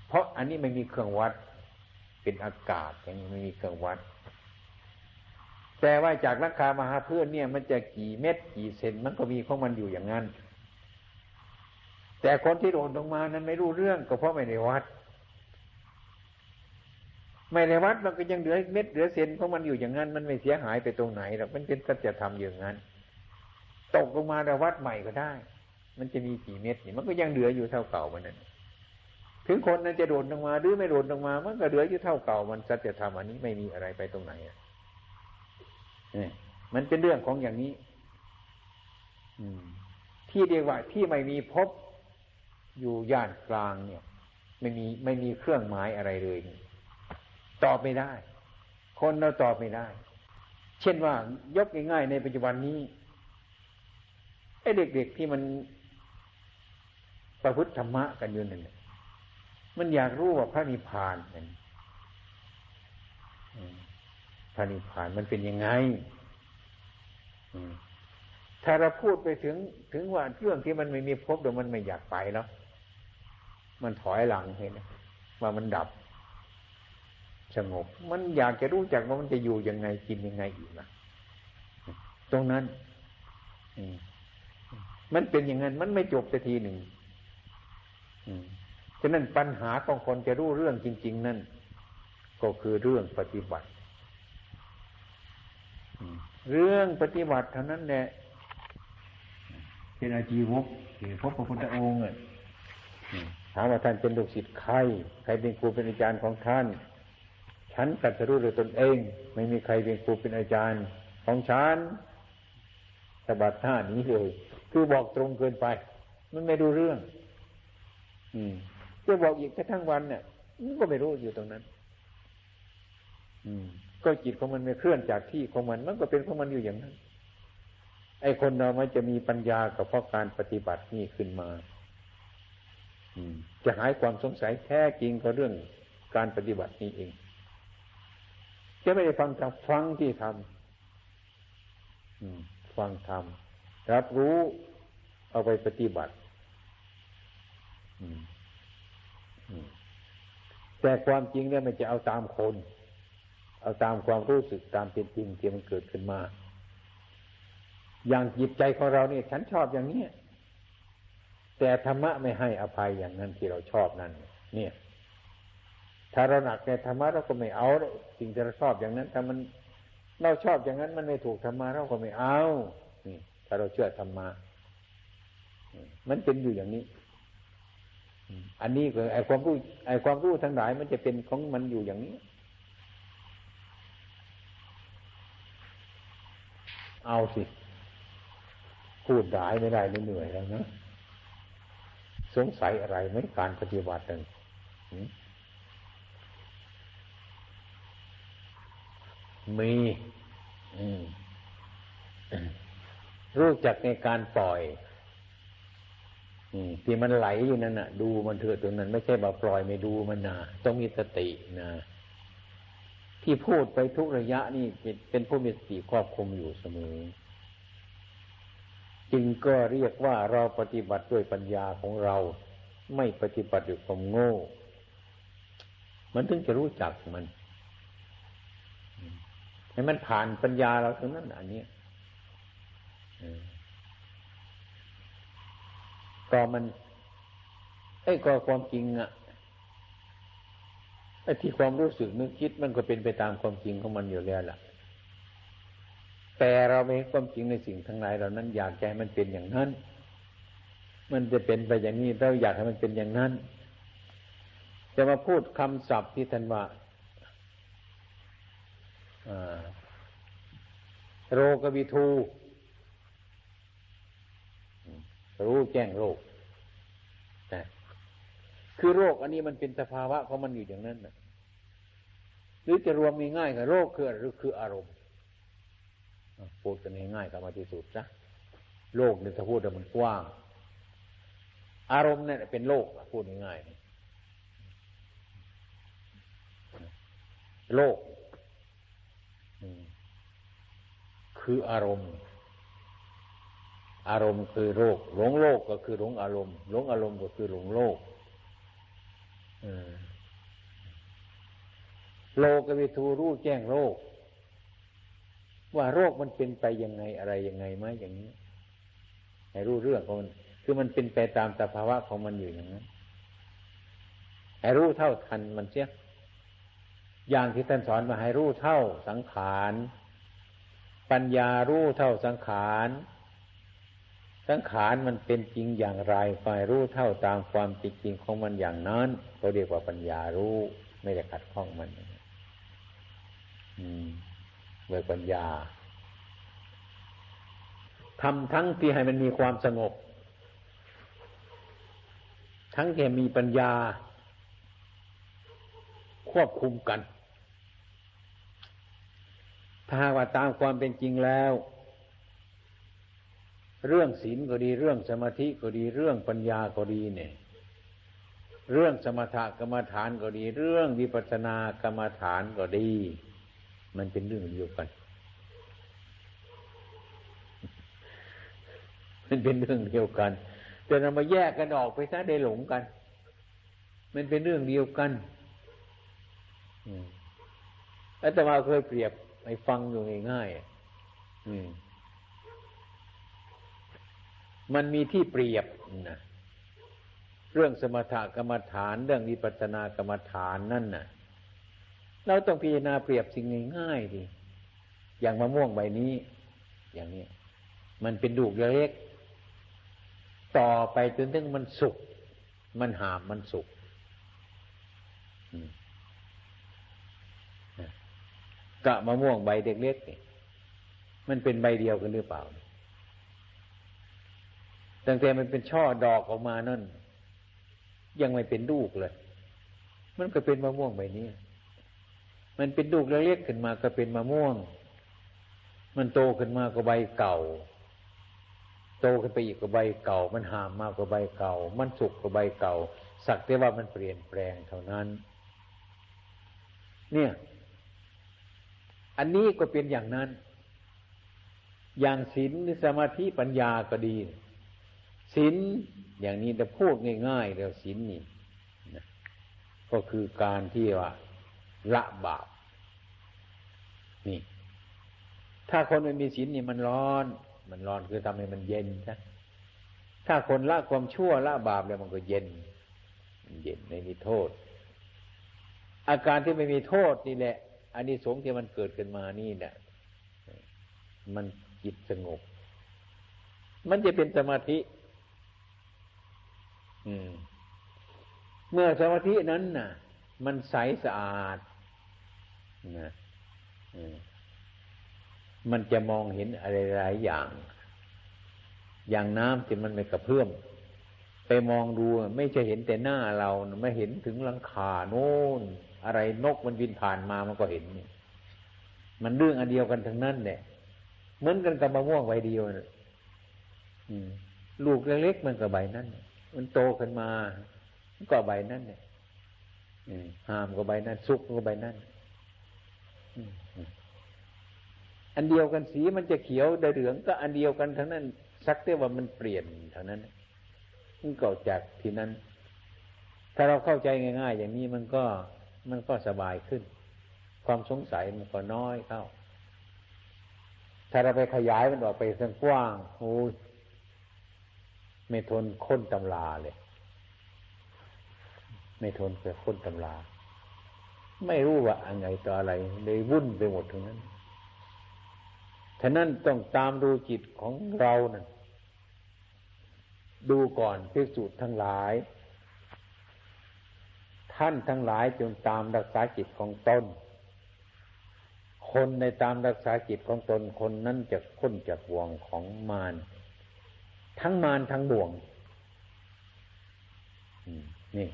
เพราะอันนี้ไม่มีเครื่องวัด เป็นอากาศอย่างนี้ไม่มีเครื่องวัด แต่ว่าจากราคามาหาเพื่อนเนี่ย มันจะกี่เม็ดกี่เซนมันก็มีของมันอยู่อย่างนั้น แต่คนที่โดนลงมานั้นไม่รู้เรื่องก็เพราะไม่ได้วัด ไม่ได้วัดมันก็ยังเหลือเม็ดเหลือเซนของมันอยู่อย่างนั้น มันไม่เสียหายไปตรงไหนหรอกมันเป็นสัจธรรมอย่างนั้นตกลงมาแต่วัดใหม่ก็ได้ มันจะมีกี่เม็ดนี่มันก็ยังเหลืออยู่เท่าเก่ามันนั่นถึงคนนั้นจะโดดลงมาหรือไม่โดดลงมา มันก็เหลืออยู่เท่าเก่า มันสัจธรรมอันนี้ไม่มีอะไรไปตรงไหนอะนี่มันเป็นเรื่องของอย่างนี้ อืม ที่เรียกว่าที่ไม่มีพบ อยู่ย่านกลางเนี่ย ไม่มีไม่มีเครื่องหมายอะไรเลย ตอบไม่ได้ คนเราตอบไม่ได้ เช่นว่ายกง่ายๆในปัจจุบันนี้ไอ้เด็กๆที่มันประพฤติธรรมะกันอยู่นั่นมันอยากรู้ว่าพระนิพพานเป็นพระนิพพานมันเป็นยังไงถ้าเราพูดไปถึงถึงว่าเรื่องที่มันไม่มีพบเดี๋ยวมันไม่อยากไปแล้ว มันถอยหลังเห็นว่ามันดับ สงบ มันอยากจะรู้จักว่ามันจะอยู่ยังไงกินยังไงอีกนะตรงนั้นมันเป็นอย่างนั้น มันไม่จบสักทีหนึ่งฉะนั้นปัญหาของคนจะรู้เรื่องจริง ๆ นั่น ก็คือเรื่องปฏิบัติเรื่องปฏิบัติเท่านั้นแหละเป็นอาจีวกที่พบพระพุทธองค์ ถามว่าท่านเป็นลูกศิษย์ใครใครเป็นครูเป็นอาจารย์ของท่าน ฉันตัดสรู้ด้วยตนเอง ไม่มีใครเป็นครูเป็นอาจารย์ของฉันสบัดท่านี้เลย คือบอกตรงเกินไป มันไม่ดูเรื่อง อืมจะบอกอีกแค่ทั้งวันเนี่ยมันก็ไม่รู้อยู่ตรงนั้น อืม ก็จิตของมันไม่เคลื่อนจากที่ของมันมันก็เป็นของมันอยู่อย่างนั้น ไอ้คนเราไม่จะมีปัญญากับเพราะการปฏิบัตินี่ขึ้นมา จะหายความสงสัยแท้จริงก็เรื่องการปฏิบัตินี้เองจะไม่ได้ฟังจากฟังที่ทำฟังทำรับรู้เอาไปปฏิบัติแต่ความจริงเนี่ยมันจะเอาตามคน เอาตามความรู้สึกตามเป็นจริงที่มันเกิดขึ้นมา อย่างจิตใจของเราเนี่ยฉันชอบอย่างนี้ แต่ธรรมะไม่ให้อภัยอย่างนั้นที่เราชอบนั่น เนี่ย ถ้าเราหนักในธรรมะเราก็ไม่เอาสิ่งที่เราชอบอย่างนั้นถ้ามันเราชอบอย่างนั้นมันไม่ถูกธรรมะเราก็ไม่เอานี่ถ้าเราเชื่อธรรมะมันเป็นอยู่อย่างนี้ อันนี้ก็ไอความรู้ไอความรู้ทั้งหลายมันจะเป็นของมันอยู่อย่างนี้ เอาสิ พูดได้ไม่ได้เหนื่อยแล้วนะ สงสัยอะไรไหมการปฏิบัติหนั้นมีรู้จักในการปล่อยที่มันไหลอยู่นั่นน่ะ ดูมันเถอะตรงนั้น ไม่ใช่บ่าปล่อยไม่ดูมันนะต้องมีสตินะที่พูดไปทุกระยะนี่เป็นผู้มีสติครอบคุมอยู่เสมอ จึงก็เรียกว่าเราปฏิบัติด้วยปัญญาของเรา ไม่ปฏิบัติด้วยความโง่ มันถึงจะรู้จักมันให้มันผ่านปัญญาเราตรงนั้นอันนี้ก็มันไอ้ก็ความจริงอะไอ้ที่ความรู้สึกนึกคิดมันก็เป็นไปตามความจริงของมันอยู่แล้วล่ะ แต่เราไม่เห็นความจริงในสิ่งทั้งหลายเหล่านั้น อยากให้มันเป็นอย่างนั้น มันจะเป็นไปอย่างนี้เราอยากให้มันเป็นอย่างนั้น จะมาพูดคำศัพท์ที่ท่านว่าโรกวิทู รู้แจ้งโรคคือโรคอันนี้มันเป็นสภาวะของมันอยู่อย่างนั้นนะหรือจะรวมง่ายๆกับโรคคือคืออารมณ์ พูดกันง่ายๆกับมาที่สุดนะโลกเนี่ยถ้าพูดมันกว้าง อารมณ์เนี่ยเป็นโลกพูดง่ายๆโลกคืออารมณ์ อารมณ์คือโลกหลงโลกก็คือหลงอารมณ์หลงอารมณ์ก็คือหลงโลกโลกวิทูรู้แจ้งโลก ว่าโรคมันเป็นไปยังไงอะไรยังไงไหมอย่างนี้ให้รู้เรื่องของมัน คือมันเป็นไปตามสภาวะของมันอยู่อย่างนั้นให้รู้เท่าทันมันเสียอย่างที่ท่านสอนมาให้รู้เท่าสังขาร ปัญญารู้เท่าสังขาร สังขารมันเป็นจริงอย่างไรฝ่ายรู้เท่าตามความจริงของมันอย่างนั้นเขาเรียกว่าปัญญารู้ไม่ได้ขัดข้องมัน อืม ด้วยปัญญาทำทั้งที่ให้มันมีความสงบ ทั้งที่มีปัญญา ควบคุมกัน ถ้าว่าตามความเป็นจริงแล้ว เรื่องศีลก็ดีเรื่องสมาธิก็ดีเรื่องปัญญาก็ดีเนี่ย เรื่องสมถกรรมฐานก็ดี เรื่องวิปัสสนากรรมฐานก็ดี มันเป็นเรื่องเดียวกัน มันเป็นเรื่องเดียวกัน แต่เรามาแยกกันออกไปซะได้หลงกัน มันเป็นเรื่องเดียวกันอาตมาเคยเปรียบให้ฟังอยู่ง่ายๆมันมีที่เปรียบนะเรื่องสมถกรรมฐาน เรื่องวิปัสสนากรรมฐานนั่นน่ะ เราต้องพิจารณาเปรียบสิ่งง่ายๆดิอย่างมะม่วงใบนี้ อย่างนี้มันเป็นดูกเล็ก ต่อไปจนถึงมันสุก มันหามมันสุกกะมะม่วงใบเล็กๆนี่มันเป็นใบเดียวกันหรือเปล่า ตั้งแต่มันเป็นช่อดอกออกมานั่น ยังไม่เป็นลูกเลย มันก็เป็นมะม่วงใบนี้ มันเป็นลูกเล็กขึ้นมาก็เป็นมะม่วง มันโตขึ้นมาก็ใบเก่า โตขึ้นไปอีกกับใบเก่า มันหามมากกว่าใบเก่า มันสุกกว่าใบเก่า สักแต่ว่ามันเปลี่ยนแปลงเท่านั้น เนี่ย อันนี้ก็เป็นอย่างนั้น อย่างศีลสมาธิปัญญาก็ดีศีลอย่างนี้แต่พูดง่ายๆแล้วศีลนี่ก็คือการที่ว่า ละบาปนี่ ถ้าคนไม่มีศีลนี่มันร้อน มันร้อนคือทำให้มันเย็นนะถ้าคนละความชั่วละบาปแล้วมันก็เย็นเย็นไม่มีโทษ อาการที่ไม่มีโทษนี่แหละอันนี้สงที่มันเกิดขึ้นมานี่เนี่ยมันจิตสงบ มันจะเป็นสมาธิเมื่อสมาธินั้นน่ะ มันใสสะอาด นะมันจะมองเห็นอะไรหลายอย่าง อย่างน้ำที่มันไม่กระเพื่อมไปมองดูไม่จะเห็นแต่หน้าเราไม่เห็นถึงหลังคาโน่นอะไรนกมันบินผ่านมามันก็เห็นมันเรื่องอันเดียวกันทั้งนั้นเนี่ยเหมือนกันกับมะม่วงใบเดียวนะลูกเล็กๆมันกับใบนั้นมันโตขึ้นมาก็ใบนั้นเนี่ยห้ามก็ใบนั้น สุกก็ใบนั้น อันเดียวกันสีมันจะเขียวได้เหลืองก็อันเดียวกันทั้งนั้น สักแต่ว่ามันเปลี่ยนเท่านั้นมันก็จากที่นั้น ถ้าเราเข้าใจง่าย ๆ อย่างนี้มันก็มันก็สบายขึ้น ความสงสัยมันก็น้อยเข้า ถ้าเราไปขยายมันออกไปสังกว้างโอ้ยไม่ทนค้นตำราเลย ไม่ทนเกิดค้นตำรา ไม่รู้ว่าอะไรต่ออะไรเลยวุ่นไปหมดทั้งนั้นฉะนั้นต้องตามดูจิตของเรานะ่ะดูก่อนพิสูจน์ทั้งหลาย ท่านทั้งหลายจงตามรักษาจิตของตนคนในตามรักษาจิตของตนคนนั้นจะพ้นจากวงของมารทั้งมารทั้งบ่วงนี่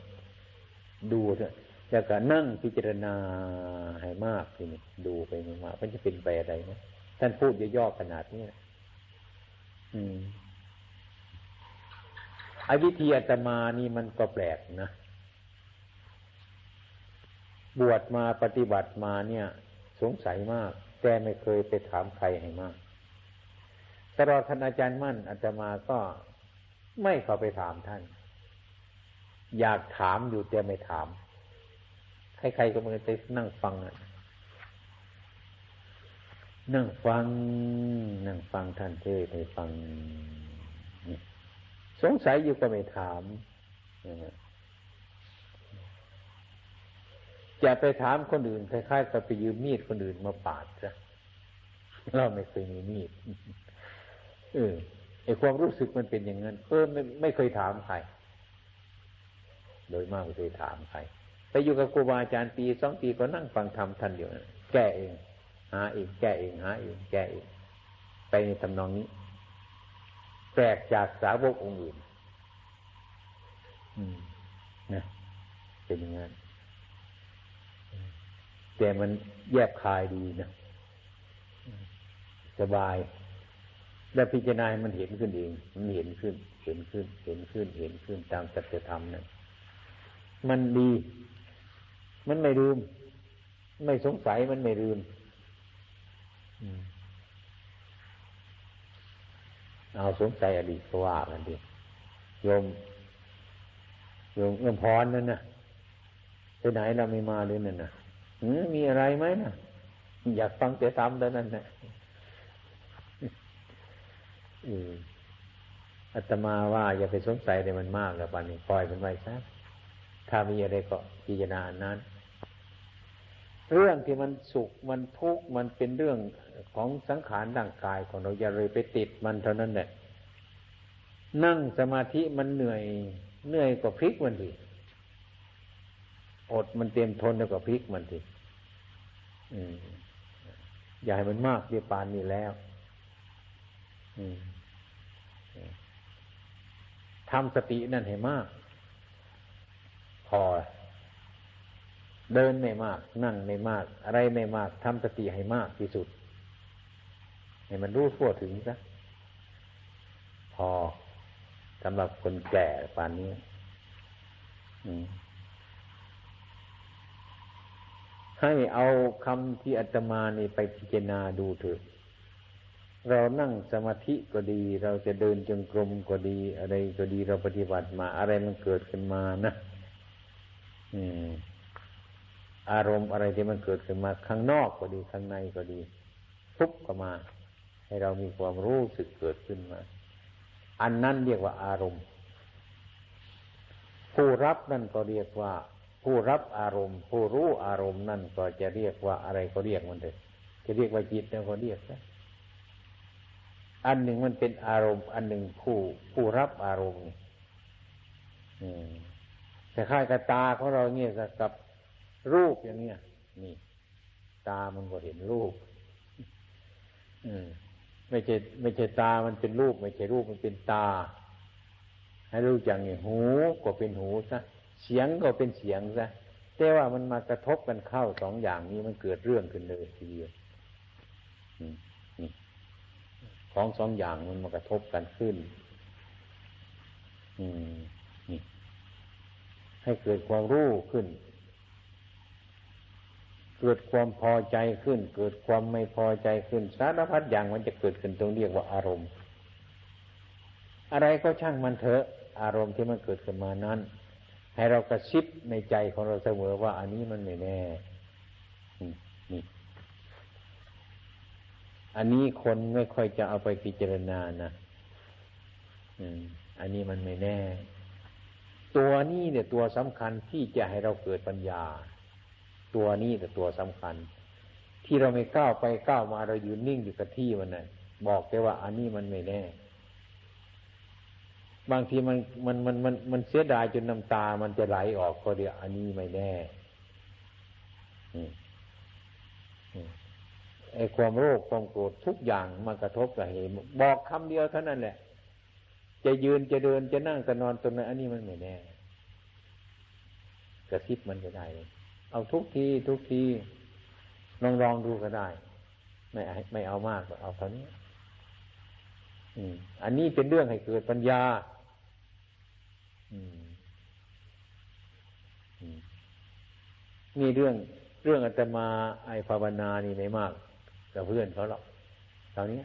ดูเถอะ แล้วก็นั่งพิจารณาให้มากทีนี้ดูไปมากมันจะเป็นไปอะไรนะท่านพูดย่อๆขนาดนี้อืมไอ้วิธีอาตมานี่มันก็แปลกนะ บวชมาปฏิบัติมาเนี่ย สงสัยมาก แต่ไม่เคยไปถามใครให้มากตลอดท่านอาจารย์มั่นอาตมาก็ไม่เข้าไปถามท่าน อยากถามอยู่แต่ไม่ถาม ใครๆก็มันไปนั่งฟังอะนั่งฟัง นั่งฟังท่านเทศให้ฟัง สงสัยอยู่ก็ไม่ถามจะไปถามคนอื่นคล้ายๆกับไปยืมมีดคนอื่นมาปาดซะเราไม่เคยมีมีดเออไอความรู้สึกมันเป็นอย่างนั้นเออไม่ไม่เคยถามใคร โดยมากไม่เคยถามใคร ไปอยู่กับครูบาอาจารย์ปีสองปีก็นั่งฟังธรรมท่านอยู่นะแก้เอง หาเองแก้เองหาเองแก้เองไปในทำนองนี้แปลกจากสาวกองค์อื่นนะเป็นอย่างนั้นแต่มันแยบคายดีนะสบาย แล้วพิจารณามันเห็นขึ้นเอง มันเห็นขึ้น เห็นขึ้น เห็นขึ้น เห็นขึ้นตามสัจธรรมนั่นมันดี มันไม่ลืม ไม่สงสัยมันไม่ลืมเอาสงสัยอดีตก็ว่ากันดีโยมโยมเอื้อมพรนั่นนะไปไหนเราไม่มาเลยนั่นนะมีอะไรไหมนะอยากฟังแต่ธรรมแต่นั้นนะอาตมาว่าอย่าไปสงสัยในมันมากแล้วปันนี้ปล่อยมันไว้ซะถ้ามีอะไรก็พิจารณานั้น เรื่องที่มันสุขมันทุกข์มันเป็นเรื่องของสังขารร่างกายของเราอย่าเลยไปติดมันเท่านั้นแหละนั่งสมาธิมันเหนื่อยเหนื่อยกว่าพลิกมันทีอดมันเตรียมทนแล้วก็พลิกมันทีอย่าให้มันมากเดียปานนี้แล้วทำสตินั่นให้มาก พอ เดินไม่มาก นั่งไม่มาก อะไรไม่มากทำสติให้มากที่สุดให้มันรู้ทั่วถึงซะพอสำหรับคนแก่ป่านนี้ให้เอาคำที่อาตมานี่ไปพิจารณาดูเถอะเรานั่งสมาธิก็ดี เราจะเดินจงกรมก็ดี อะไรก็ดีเราปฏิบัติมา อะไรมันเกิดขึ้นมานะ อืม อารมณ์อะไรที่มันเกิดขึ้นมาข้างนอกก็ดีข้างในก็ดีทุบเข้ามา ให้เรามีความรู้สึกเกิดขึ้นมา อันนั้นเรียกว่าอารมณ์ ผู้รับนั่นก็เรียกว่า ผู้รับอารมณ์ ผู้รู้อารมณ์นั่นก็จะเรียกว่าอะไรก็เรียกมันเถอะจะเรียกว่าจิตแล้วก็เรียกนะอันหนึ่งมันเป็นอารมณ์ อันหนึ่งผู้ผู้รับอารมณ์แต่ค่ายกับตาของเราเนี่ยกับ รูปอย่างเนี้ยนี่ ตามันก็เห็นรูป อืม ไม่ใช่ไม่ใช่ตามันเป็นรูป ไม่ใช่รูปมันเป็นตา ให้รู้อย่างนี้หูก็เป็นหูซะเสียงก็เป็นเสียงซะแต่ว่ามันมากระทบกันเข้าสองอย่างนี้มันเกิดเรื่องขึ้นเลยทีเดียวนี่ของสองอย่างมันมากระทบกันขึ้น อืมนี่ให้เกิดความรู้ขึ้น เกิดความพอใจขึ้น เกิดความไม่พอใจขึ้น สารพัดอย่างมันจะเกิดขึ้นตรงเรียกว่าอารมณ์ อะไรก็ช่างมันเถอะ อารมณ์ที่มันเกิดขึ้นมานั้น ให้เรากระซิบในใจของเราเสมอว่าอันนี้มันไม่แน่นี่อันนี้คนไม่ค่อยจะเอาไปพิจารณานะอันนี้มันไม่แน่ ตัวนี้เนี่ยตัวสำคัญที่จะให้เราเกิดปัญญา ตัวนี้แต่ตัวสำคัญ ที่เราไม่ก้าวไปก้าวมาเราอยู่นิ่งอยู่กับที่มันนะ่ะบอกแค่ว่า อันนี้มันไม่แน่ บางทีมันมันมันมันมันเสียดายจนน้ำตา มันจะไหลออกก็เดียวอันนี้ไม่แน่ไอ้ความโลภความโกรธทุกอย่างมากระทบกับเหตุบอกคำเดียวเท่านั้นแหละ จะยืนจะเดินจะนั่งจะนอนตรงนั้นอันนี้มันไม่แน่ กระซิบมันก็ได้เลย เอาทุกทีทุกทีลองลองดูก็ได้ ไม่ไม่เอามากเอาเท่านี้อืมอันนี้เป็นเรื่องให้เกิดปัญญาอืมนี่เรื่องเรื่องอาตมาไอภาวนานี่ไม่มากกับเพื่อนเขาหรอกเท่านี้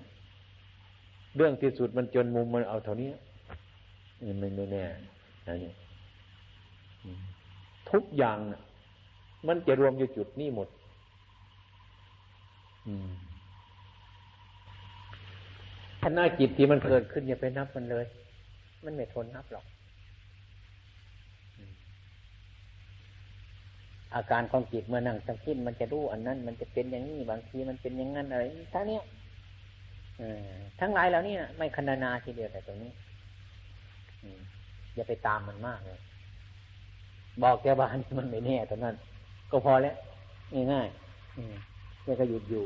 เรื่องที่สุดมันจนมุมมันเอาเท่านี้มันไม่แน่นะนี่ทุกอย่าง มันจะรวมอยู่จุดนี้หมดถ้าหน้าจิตที่มันเกิดขึ้นอย่าไปนับมันเลย มันไม่ทนนับหรอก อาการของจิตเมื่อนั่งสังคิดมันจะรู้อันนั้น มันจะเป็นอย่างนี้บางทีมันเป็นอย่างนั้นอะไรทั้งนี้ทั้งหลายเหล่านี้ไม่คณนาทีเดียวแต่ตรงนี้อย่าไปตามมันมากเลย บอกแกบ้านมันไม่แน่ตอนนั้น ก็พอแล้วง่ายๆแล้วก็หยุดอยู่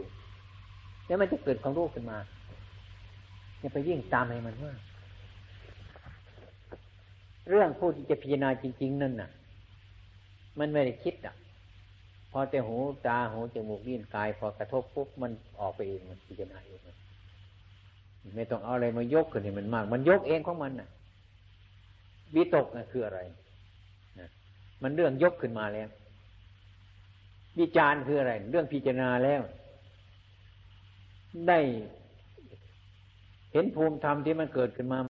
แล้วมันจะเกิดความรู้ขึ้นมาอย่าไปยิ่งตามให้มันมากเรื่องผู้ที่จะพิจารณาจริง ๆ นั่นน่ะ มันไม่ได้คิดอะ พอแต่หูตาหูจมูกลิ้นกาย พอกระทบปุ๊บมันออกไปเองมันพิจารณาเองไม่ต้องเอาอะไรมายกขึ้นให้มันมาก มันยกเองของมันน่ะวิตกน่ะคืออะไรนะมันเรื่องยกขึ้นมาแล้ว วิจารคืออะไร เรื่องพิจารณาแล้ว ได้เห็นภูมิธรรมที่มันเกิดขึ้นมา